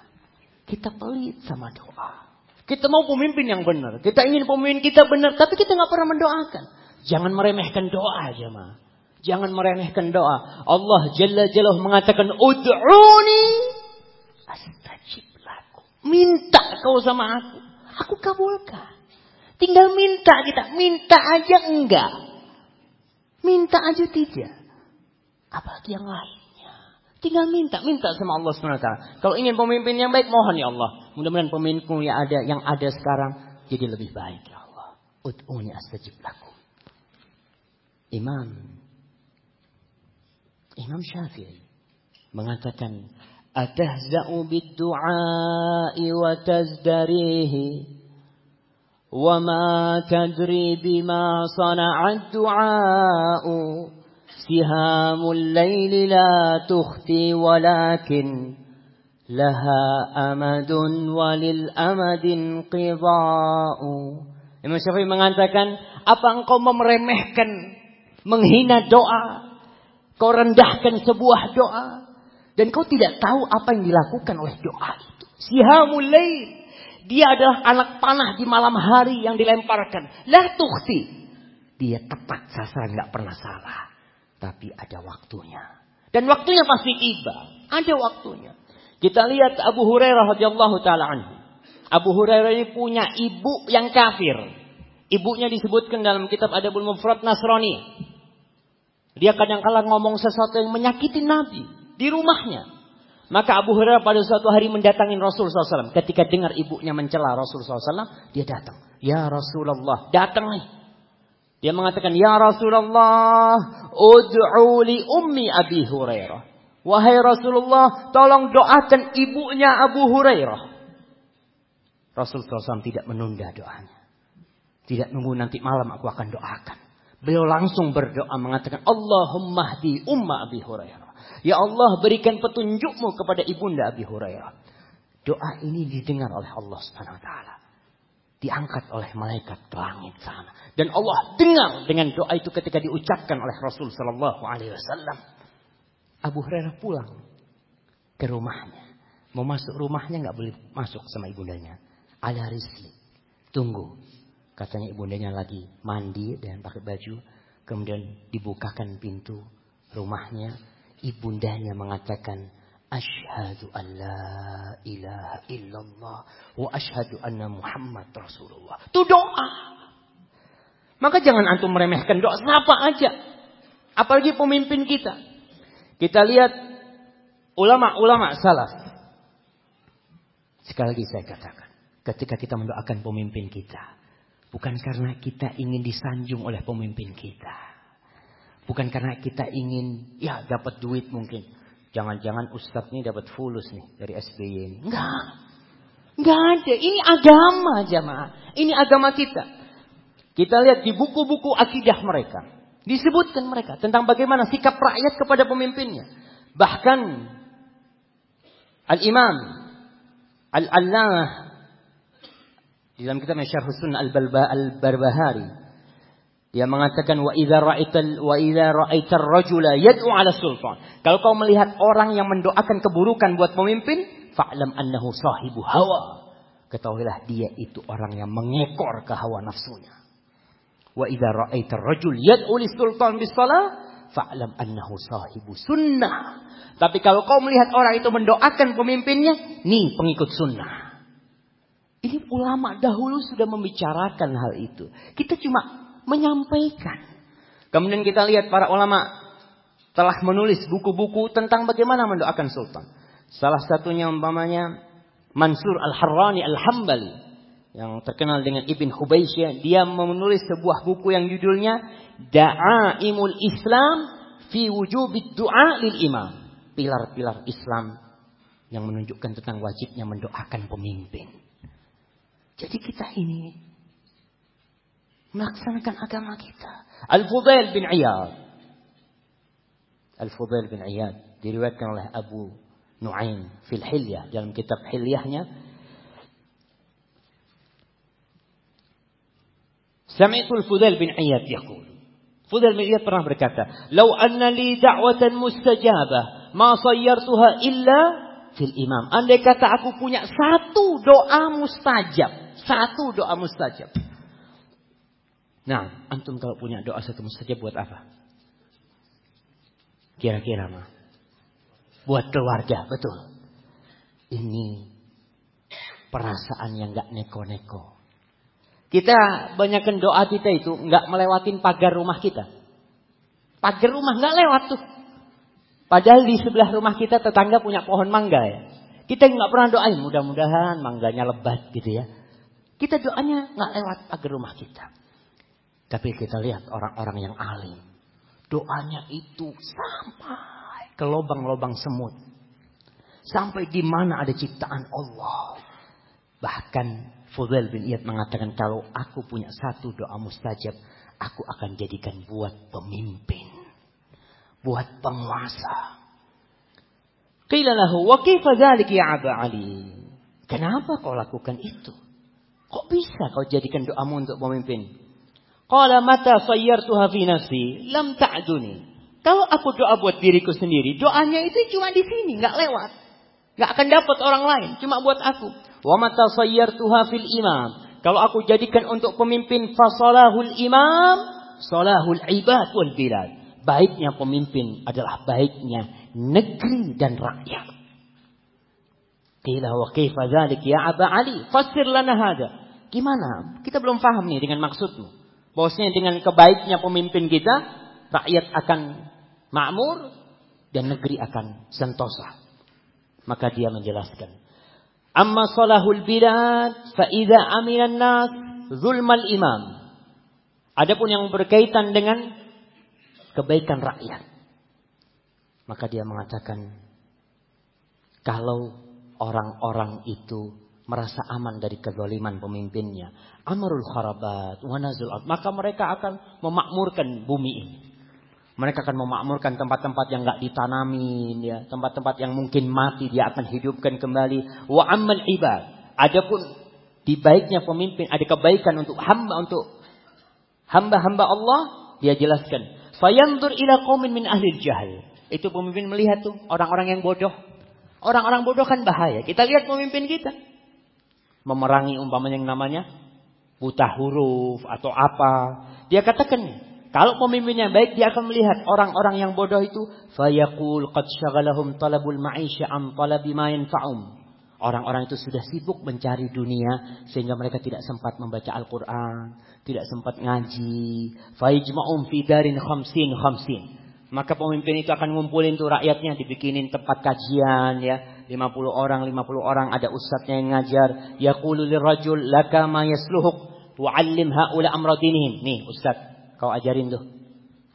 Kita pelit sama doa. Kita mau pemimpin yang benar. Kita ingin pemimpin kita benar. Tapi kita nggak pernah mendoakan. Jangan meremehkan doa jemaah. Jangan meremehkan doa. Allah Jalla Jalla mengatakan, Ud'uni astajib laku. Minta kau sama aku. Aku kabulkan. Tinggal minta kita. Minta aja enggak. Minta aja tidak. Apalagi yang lainnya. Tinggal minta. Minta sama Allah SWT. Kalau ingin pemimpin yang baik, mohon ya Allah. Mudah-mudahan pemimpin yang ada, yang ada sekarang jadi lebih baik ya Allah. Ud'uni astajib laku. Imam Imam Syafi'i mengatakan atahza'u bid-du'a'i wa tazdarihi wa ma tadri bima sana'a du'a'u sihamul layli la tukhti walakin laha amadun walil amadin qida'u Imam Syafi'i mengatakan apa engkau meremehkan menghina doa? Kau rendahkan sebuah doa. Dan kau tidak tahu apa yang dilakukan oleh doa itu. Sihamul. Dia adalah anak panah di malam hari yang dilemparkan. Lah tukti. Dia tepat sasaran nggak pernah salah. Tapi ada waktunya. Dan waktunya pasti tiba. Ada waktunya. Kita lihat Abu Hurairah radhiyallahu taala anhu. Abu Hurairah ini punya ibu yang kafir. Ibunya disebutkan dalam kitab Adabul Mufrad Nasrani. Dia kadang-kala ngomong sesuatu yang menyakiti Nabi di rumahnya. Maka Abu Hurairah pada suatu hari mendatangi Rasul SAW. Ketika dengar ibunya mencela Rasul SAW, dia datang. Ya Rasulullah, datang nih. Dia mengatakan, Ya Rasulullah, ud'u li ummi Abi Hurairah. Wahai Rasulullah, tolong doakan ibunya Abu Hurairah. Rasul SAW tidak menunda doanya. Tidak nunggu nanti malam aku akan doakan. Beliau langsung berdoa mengatakan, Allahumma di umma Abi Hurairah. Ya Allah berikan petunjukmu kepada ibunda Abi Hurairah. Doa ini didengar oleh Allah Subhanahu taala. Diangkat oleh malaikat ke langit sana. Dan Allah dengar dengan doa itu ketika diucapkan oleh Rasul sallallahu alaihi wasallam. Abu Hurairah pulang ke rumahnya. Mau masuk rumahnya nggak boleh masuk sama ibundanya. Ala rizli. Tunggu. Katanya ibundanya lagi mandi dan pakai baju. Kemudian dibukakan pintu rumahnya. Ibundanya mengatakan, Ashhadu an la ilaha illallah wa ashhadu anna Muhammad Rasulullah. Itu doa. Maka jangan antum meremehkan doa siapa aja. Apalagi pemimpin kita. Kita lihat ulama-ulama salaf. Sekali lagi saya katakan. Ketika kita mendoakan pemimpin kita. Bukan karena kita ingin disanjung oleh pemimpin kita. Bukan karena kita ingin ya dapat duit mungkin. Jangan-jangan ustadz ini dapat fulus nih dari SBY ini. Enggak. Enggak ada. Ini agama jamaah. Ini agama kita. Kita lihat di buku-buku akidah mereka. Disebutkan mereka tentang bagaimana sikap rakyat kepada pemimpinnya. Bahkan Al-Imam Al-Allamah di dalam kitab Syarh Sunnah Al-Barbahari dia mengatakan wa idza ra'aital wa idza ra'aitar rajula yad'u 'ala sultan. Kalau kau melihat orang yang mendoakan keburukan buat pemimpin, fa'lam annahu sahibu hawa. Ketahuilah dia itu orang yang mengekor ke hawa nafsunya. Wa idza ra'aitar rajul yad'u lis-sultan bis-shalah, fa'lam annahu sahibu sunnah. Tapi kalau kau melihat orang itu mendoakan pemimpinnya, nih pengikut sunnah. Ini ulama dahulu sudah membicarakan hal itu. Kita cuma menyampaikan. Kemudian kita lihat para ulama telah menulis buku-buku tentang bagaimana mendoakan sultan. Salah satunya umpamanya Mansur Al-Harrani Al-Hambali yang terkenal dengan Ibn Hubaysyah, dia menulis sebuah buku yang judulnya Da'aimul Islam fi wujubid du'a lil imam. Pilar-pilar Islam yang menunjukkan tentang wajibnya mendoakan pemimpin. Jadi kita ini melaksanakan agama kita. Al-Fudail bin Iyad. Al-Fudail bin Iyad diriwayatkan oleh Abu Nuaim fil Hilyah dalam kitab Hilyahnya. Sami'tu al-Fudail bin Iyad yaqul. Fudail bin Iyad pernah berkata, "Lau anna li da'watan mustajabah, ma sayyartuha illa fil imam." Andai kata aku punya satu doa mustajab, Satu doa mustajab. Nah, antum kalau punya doa satu mustajab buat apa? Kira-kira mah. Buat keluarga, betul. Ini perasaan yang gak neko-neko. Kita banyakkan doa kita itu nggak melewatin pagar rumah kita. Pagar rumah nggak lewat tuh. Padahal di sebelah rumah kita tetangga punya pohon mangga ya. Kita nggak pernah doain mudah-mudahan mangganya lebat gitu ya. Kita doanya nggak lewat pagar rumah kita. Tapi kita lihat orang-orang yang alim. Doanya itu sampai ke lubang-lubang semut. Sampai di mana ada ciptaan Allah. Bahkan Fudail bin Iyad mengatakan kalau aku punya satu doa mustajab, aku akan jadikan buat pemimpin. Buat penguasa. Qila lahu, wa kaifa ya Aba Ali? Kenapa kau lakukan itu? Kok bisa kau jadikan doamu untuk pemimpin? Qala mata sayyartuha fi nafsi lam ta'duni. Kalau aku doa buat diriku sendiri, doanya itu cuma di sini, nggak lewat. Nggak akan dapat orang lain, cuma buat aku. Wa mata sayyartuha fil imam. Kalau aku jadikan untuk pemimpin fasalahul imam, salahul ibad wal bilad. Baiknya pemimpin adalah baiknya negeri dan rakyat. Qila wa kaifa dzalik ya Aba Ali? Fassir lana hada. Gimana? Kita belum paham nih dengan maksudmu. Bahwasanya dengan kebaiknya pemimpin kita, rakyat akan makmur dan negeri akan sentosa. Maka dia menjelaskan, Amma salahul bilad fa idza nas zulmal imam. Adapun yang berkaitan dengan kebaikan rakyat. Maka dia mengatakan kalau orang-orang itu merasa aman dari kezaliman pemimpinnya, amarul kharabat wa nazul maka mereka akan memakmurkan bumi ini. Mereka akan memakmurkan tempat-tempat yang nggak ditanamin, ya, tempat-tempat yang mungkin mati dia akan hidupkan kembali. Wa amal ibad. Adapun di baiknya pemimpin ada kebaikan untuk hamba untuk hamba-hamba Allah, dia jelaskan. Fayandur ila qaumin min ahli jahil. Itu pemimpin melihat tuh orang-orang yang bodoh. Orang-orang bodoh kan bahaya. Kita lihat pemimpin kita. Memerangi umpamanya yang namanya buta huruf atau apa. Dia katakan kalau pemimpinnya baik dia akan melihat orang-orang yang bodoh itu fayaqul qad syagalahum talabul ma'isha am talabi ma yanfa'um. Orang-orang itu sudah sibuk mencari dunia sehingga mereka tidak sempat membaca Al-Qur'an, tidak sempat ngaji. Fayajma'um fi darin khamsin khamsin. Maka pemimpin itu akan ngumpulin tuh rakyatnya dibikinin tempat kajian ya. 50 orang, 50 orang ada ustadznya yang ngajar. Yaqulu lirajul laka ma yasluhuk tu'allim haula amradinihim. Nih ustadz Kau ajarin tuh.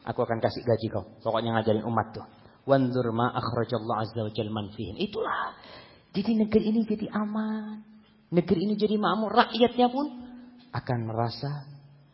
Aku akan kasih gaji kau. Pokoknya ngajarin umat tuh. Wanzur ma akhrajallahu azza wa jalla man. Itulah. Jadi negeri ini jadi aman. Negeri ini jadi makmur. Rakyatnya pun akan merasa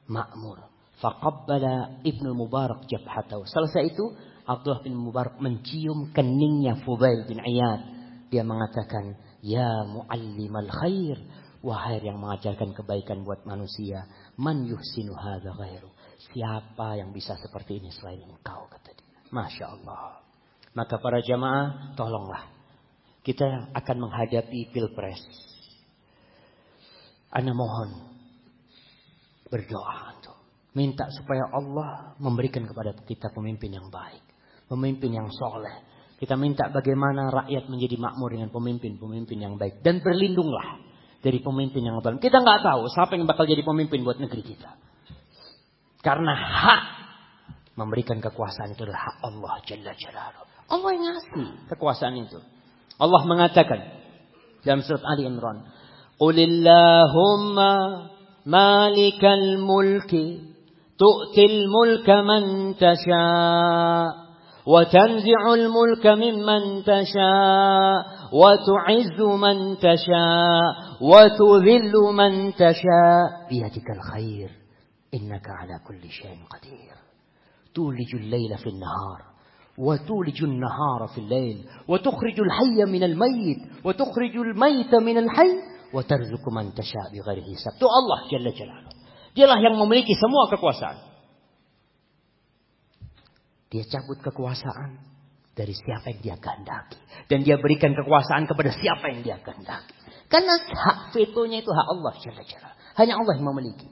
makmur. Faqabbala Ibnu Mubarak jabhatahu. Selesai itu Abdullah bin Mubarak mencium keningnya Fubail bin Iyad. Dia mengatakan, Ya muallimal khair. Wahai yang mengajarkan kebaikan buat manusia. Man yuhsinu hadha ghairu. Siapa yang bisa seperti ini selain engkau kata dia. Masya Allah. Maka para jamaah tolonglah. Kita akan menghadapi pilpres. Anda mohon berdoa untuk minta supaya Allah memberikan kepada kita pemimpin yang baik, pemimpin yang soleh. Kita minta bagaimana rakyat menjadi makmur dengan pemimpin-pemimpin yang baik dan berlindunglah dari pemimpin yang zalim. Kita nggak tahu siapa yang bakal jadi pemimpin buat negeri kita. Karena hak memberikan kekuasaan itu adalah hak Allah Jalla Jalaluh. Allah yang ngasih kekuasaan itu. Allah mengatakan dalam surat Ali Imran, "Qulillahumma malikal mulki tu'til mulka man tasha' وتنزع الملك ممن تشاء وتعز من تشاء وتذل من تشاء. بيدك الخير إنك على كل شيء قدير. تولج الليل في النهار وتولج النهار في الليل وتخرج الحي من الميت وتخرج الميت من الحي وترزق من تشاء بغير حساب. itu Allah Jalla Jalaluh dialah yang memiliki semua kekuasaan. Dia cabut kekuasaan dari siapa yang dia kehendaki dan dia berikan kekuasaan kepada siapa yang dia kehendaki Karena hak vetonya itu hak Allah. Hanya Allah yang memiliki.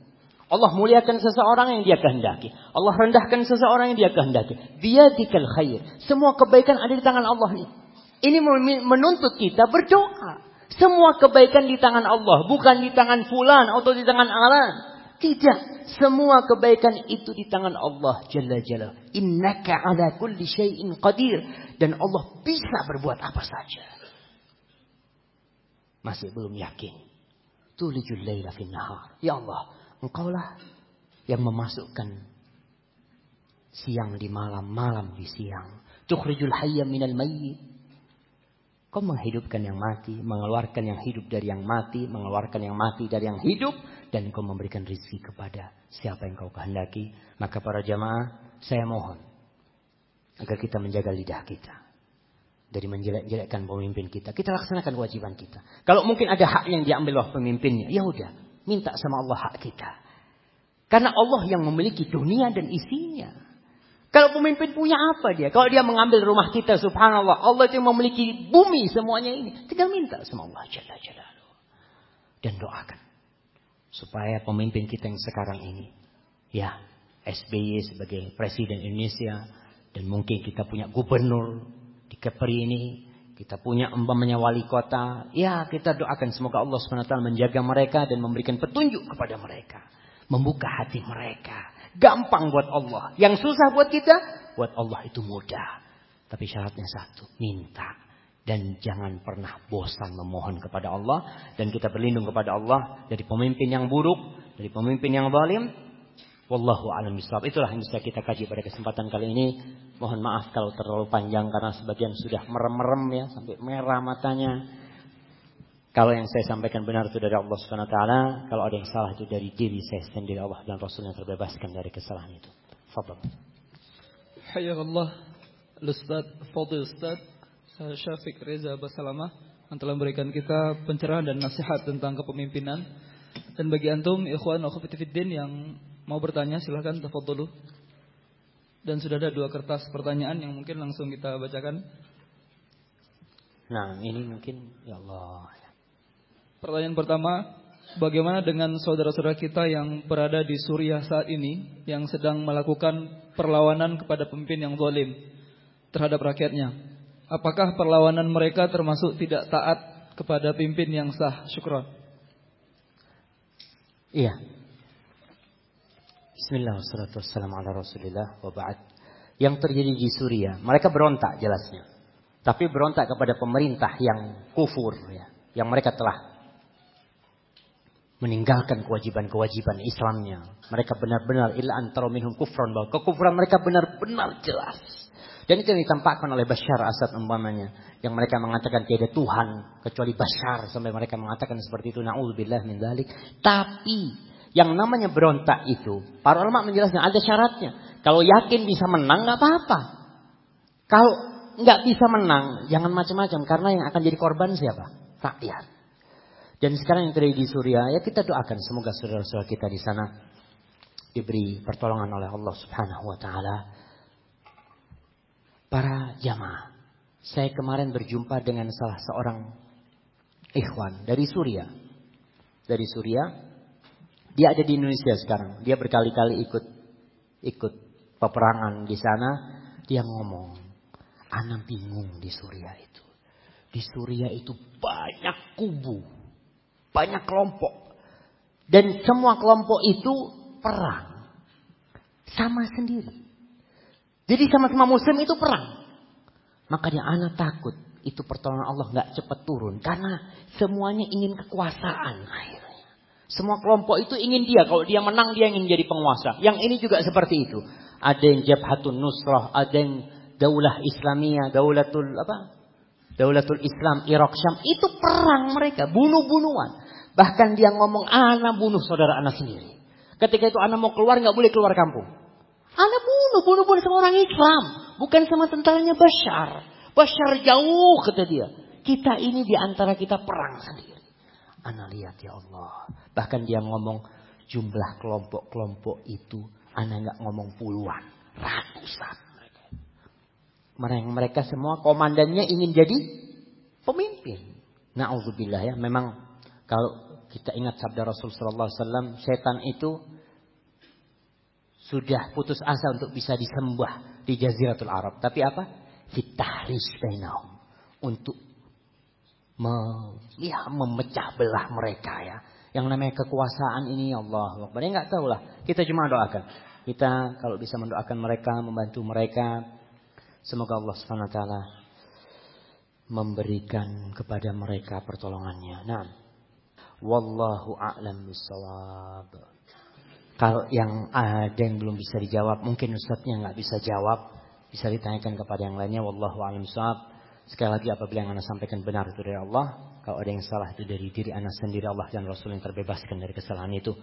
Allah muliakan seseorang yang dia kehendaki. Allah rendahkan seseorang yang dia kehendaki. Biyadikal khair. Semua kebaikan ada di tangan Allah nih. Ini menuntut kita berdoa. Semua kebaikan di tangan Allah. Bukan di tangan fulan atau di tangan alan. Tidak. Semua kebaikan itu di tangan Allah. Jalla Jalla. Innaka ala kulli syai'in qadir. Dan Allah bisa berbuat apa saja. Masih belum yakin. Tulijul layla fin nahar. Ya Allah. Engkaulah yang memasukkan siang di malam, malam di siang. Tukhrijul hayya minal mayyit. Kau menghidupkan yang mati, mengeluarkan yang hidup dari yang mati, mengeluarkan yang mati dari yang hidup, dan kau memberikan rizki kepada siapa yang kau kehendaki. Maka para jamaah, saya mohon agar kita menjaga lidah kita dari menjelek-jelekkan pemimpin kita. Kita laksanakan kewajiban kita. Kalau mungkin ada hak yang diambil oleh pemimpinnya, ya udah, Minta sama Allah hak kita. Karena Allah yang memiliki dunia dan isinya. Kalau pemimpin punya apa dia? Kalau dia mengambil rumah kita subhanallah. Allah yang memiliki bumi semuanya ini. Tinggal minta sama Allah Jalla Jalla. Dan doakan. Supaya pemimpin kita yang sekarang ini. Ya SBY sebagai Presiden Indonesia. Dan mungkin kita punya gubernur di Kepri ini. Kita punya umpamanya wali kota. Ya kita doakan semoga Allah SWT menjaga mereka dan memberikan petunjuk kepada mereka. Membuka hati mereka. Gampang buat Allah. Yang susah buat kita, buat Allah itu mudah. Tapi syaratnya satu, minta. Dan jangan pernah bosan memohon kepada Allah. Dan kita berlindung kepada Allah dari pemimpin yang buruk, dari pemimpin yang zalim, Wallahu a'lam bishawab. Itulah yang bisa kita kaji pada kesempatan kali ini. Mohon maaf kalau terlalu panjang karena sebagian sudah merem-merem ya sampai merah matanya. Kalau yang saya sampaikan benar itu dari Allah Subhanahu wa taala, kalau ada yang salah itu dari diri saya sendiri Allah dan Rasul yang terbebaskan dari kesalahan itu. Fadhal. Allah Ustaz, Fadil Ustaz, Syafiq Reza Basalamah yang telah memberikan kita pencerahan dan nasihat tentang kepemimpinan. Dan bagi antum ikhwan akhwati yang Mau bertanya silahkan dulu. Dan sudah ada dua kertas pertanyaan yang mungkin langsung kita bacakan. Nah ini mungkin ya Allah. Pertanyaan pertama, bagaimana dengan saudara-saudara kita yang berada di Suriah saat ini yang sedang melakukan perlawanan kepada pemimpin yang zalim terhadap rakyatnya? Apakah perlawanan mereka termasuk tidak taat kepada pimpin yang sah? Syukran. Iya, Bismillah wassalatu wassalamu ala rasulillah wa ba'd. Yang terjadi di Suriah, mereka berontak jelasnya. Tapi berontak kepada pemerintah yang kufur ya, yang mereka telah meninggalkan kewajiban-kewajiban Islamnya. Mereka benar-benar illa antara minhum kufran bahwa kekufuran mereka benar-benar jelas. Dan itu yang ditampakkan oleh Bashar Asad umpamanya. Yang mereka mengatakan tiada Tuhan kecuali Bashar. Sampai mereka mengatakan seperti itu. Na'udzubillah min dalik. Tapi yang namanya berontak itu, para ulama menjelaskan ada syaratnya. Kalau yakin bisa menang nggak apa-apa. Kalau nggak bisa menang, jangan macam-macam karena yang akan jadi korban siapa? Rakyat. Dan sekarang yang terjadi di Suriah, ya kita doakan semoga saudara-saudara kita di sana diberi pertolongan oleh Allah Subhanahu wa taala. Para jamaah, saya kemarin berjumpa dengan salah seorang ikhwan dari Suriah. Dari Suriah, dia ada di Indonesia sekarang. Dia berkali-kali ikut ikut peperangan di sana. Dia ngomong, anak bingung di Suriah itu. Di Suriah itu banyak kubu, banyak kelompok. Dan semua kelompok itu perang. Sama sendiri. Jadi sama-sama muslim itu perang. Makanya anak takut itu pertolongan Allah nggak cepat turun karena semuanya ingin kekuasaan akhir. Semua kelompok itu ingin dia. Kalau dia menang dia ingin jadi penguasa. Yang ini juga seperti itu. Ada yang Jabhatun Nusrah, ada yang Daulah Islamiyah, Daulatul apa? Daulatul Islam Irak Syam itu perang mereka, bunuh-bunuhan. Bahkan dia ngomong, anak bunuh saudara anak sendiri. Ketika itu anak mau keluar nggak boleh keluar kampung. Anak bunuh, bunuh-bunuh sama orang Islam, bukan sama tentaranya Bashar. Bashar jauh kata dia. Kita ini di antara kita perang sendiri. Anak lihat ya Allah. Bahkan dia ngomong jumlah kelompok-kelompok itu. Anak nggak ngomong puluhan. Ratusan mereka. Mereka, semua komandannya ingin jadi pemimpin. Na'udzubillah ya. Memang Kalau kita ingat sabda Rasul sallallahu alaihi wasallam, setan itu sudah putus asa untuk bisa disembah di jaziratul Arab. Tapi apa? Fitahris bainahum. Untuk me, ya, memecah belah mereka ya. Yang namanya kekuasaan ini ya Allah. Mereka nggak tahu lah. Kita cuma doakan. Kita kalau bisa mendoakan mereka, membantu mereka. Semoga Allah Subhanahu wa taala memberikan kepada mereka pertolongannya. Nah, wallahu a'lam bissawab. Kalau yang ada yang belum bisa dijawab, mungkin ustadznya nggak bisa jawab, bisa ditanyakan kepada yang lainnya. Wallahu a'lam bissawab. Sekali lagi apabila yang anda sampaikan benar itu dari Allah, kalau ada yang salah itu dari diri anda sendiri Allah dan Rasul yang terbebaskan dari kesalahan itu.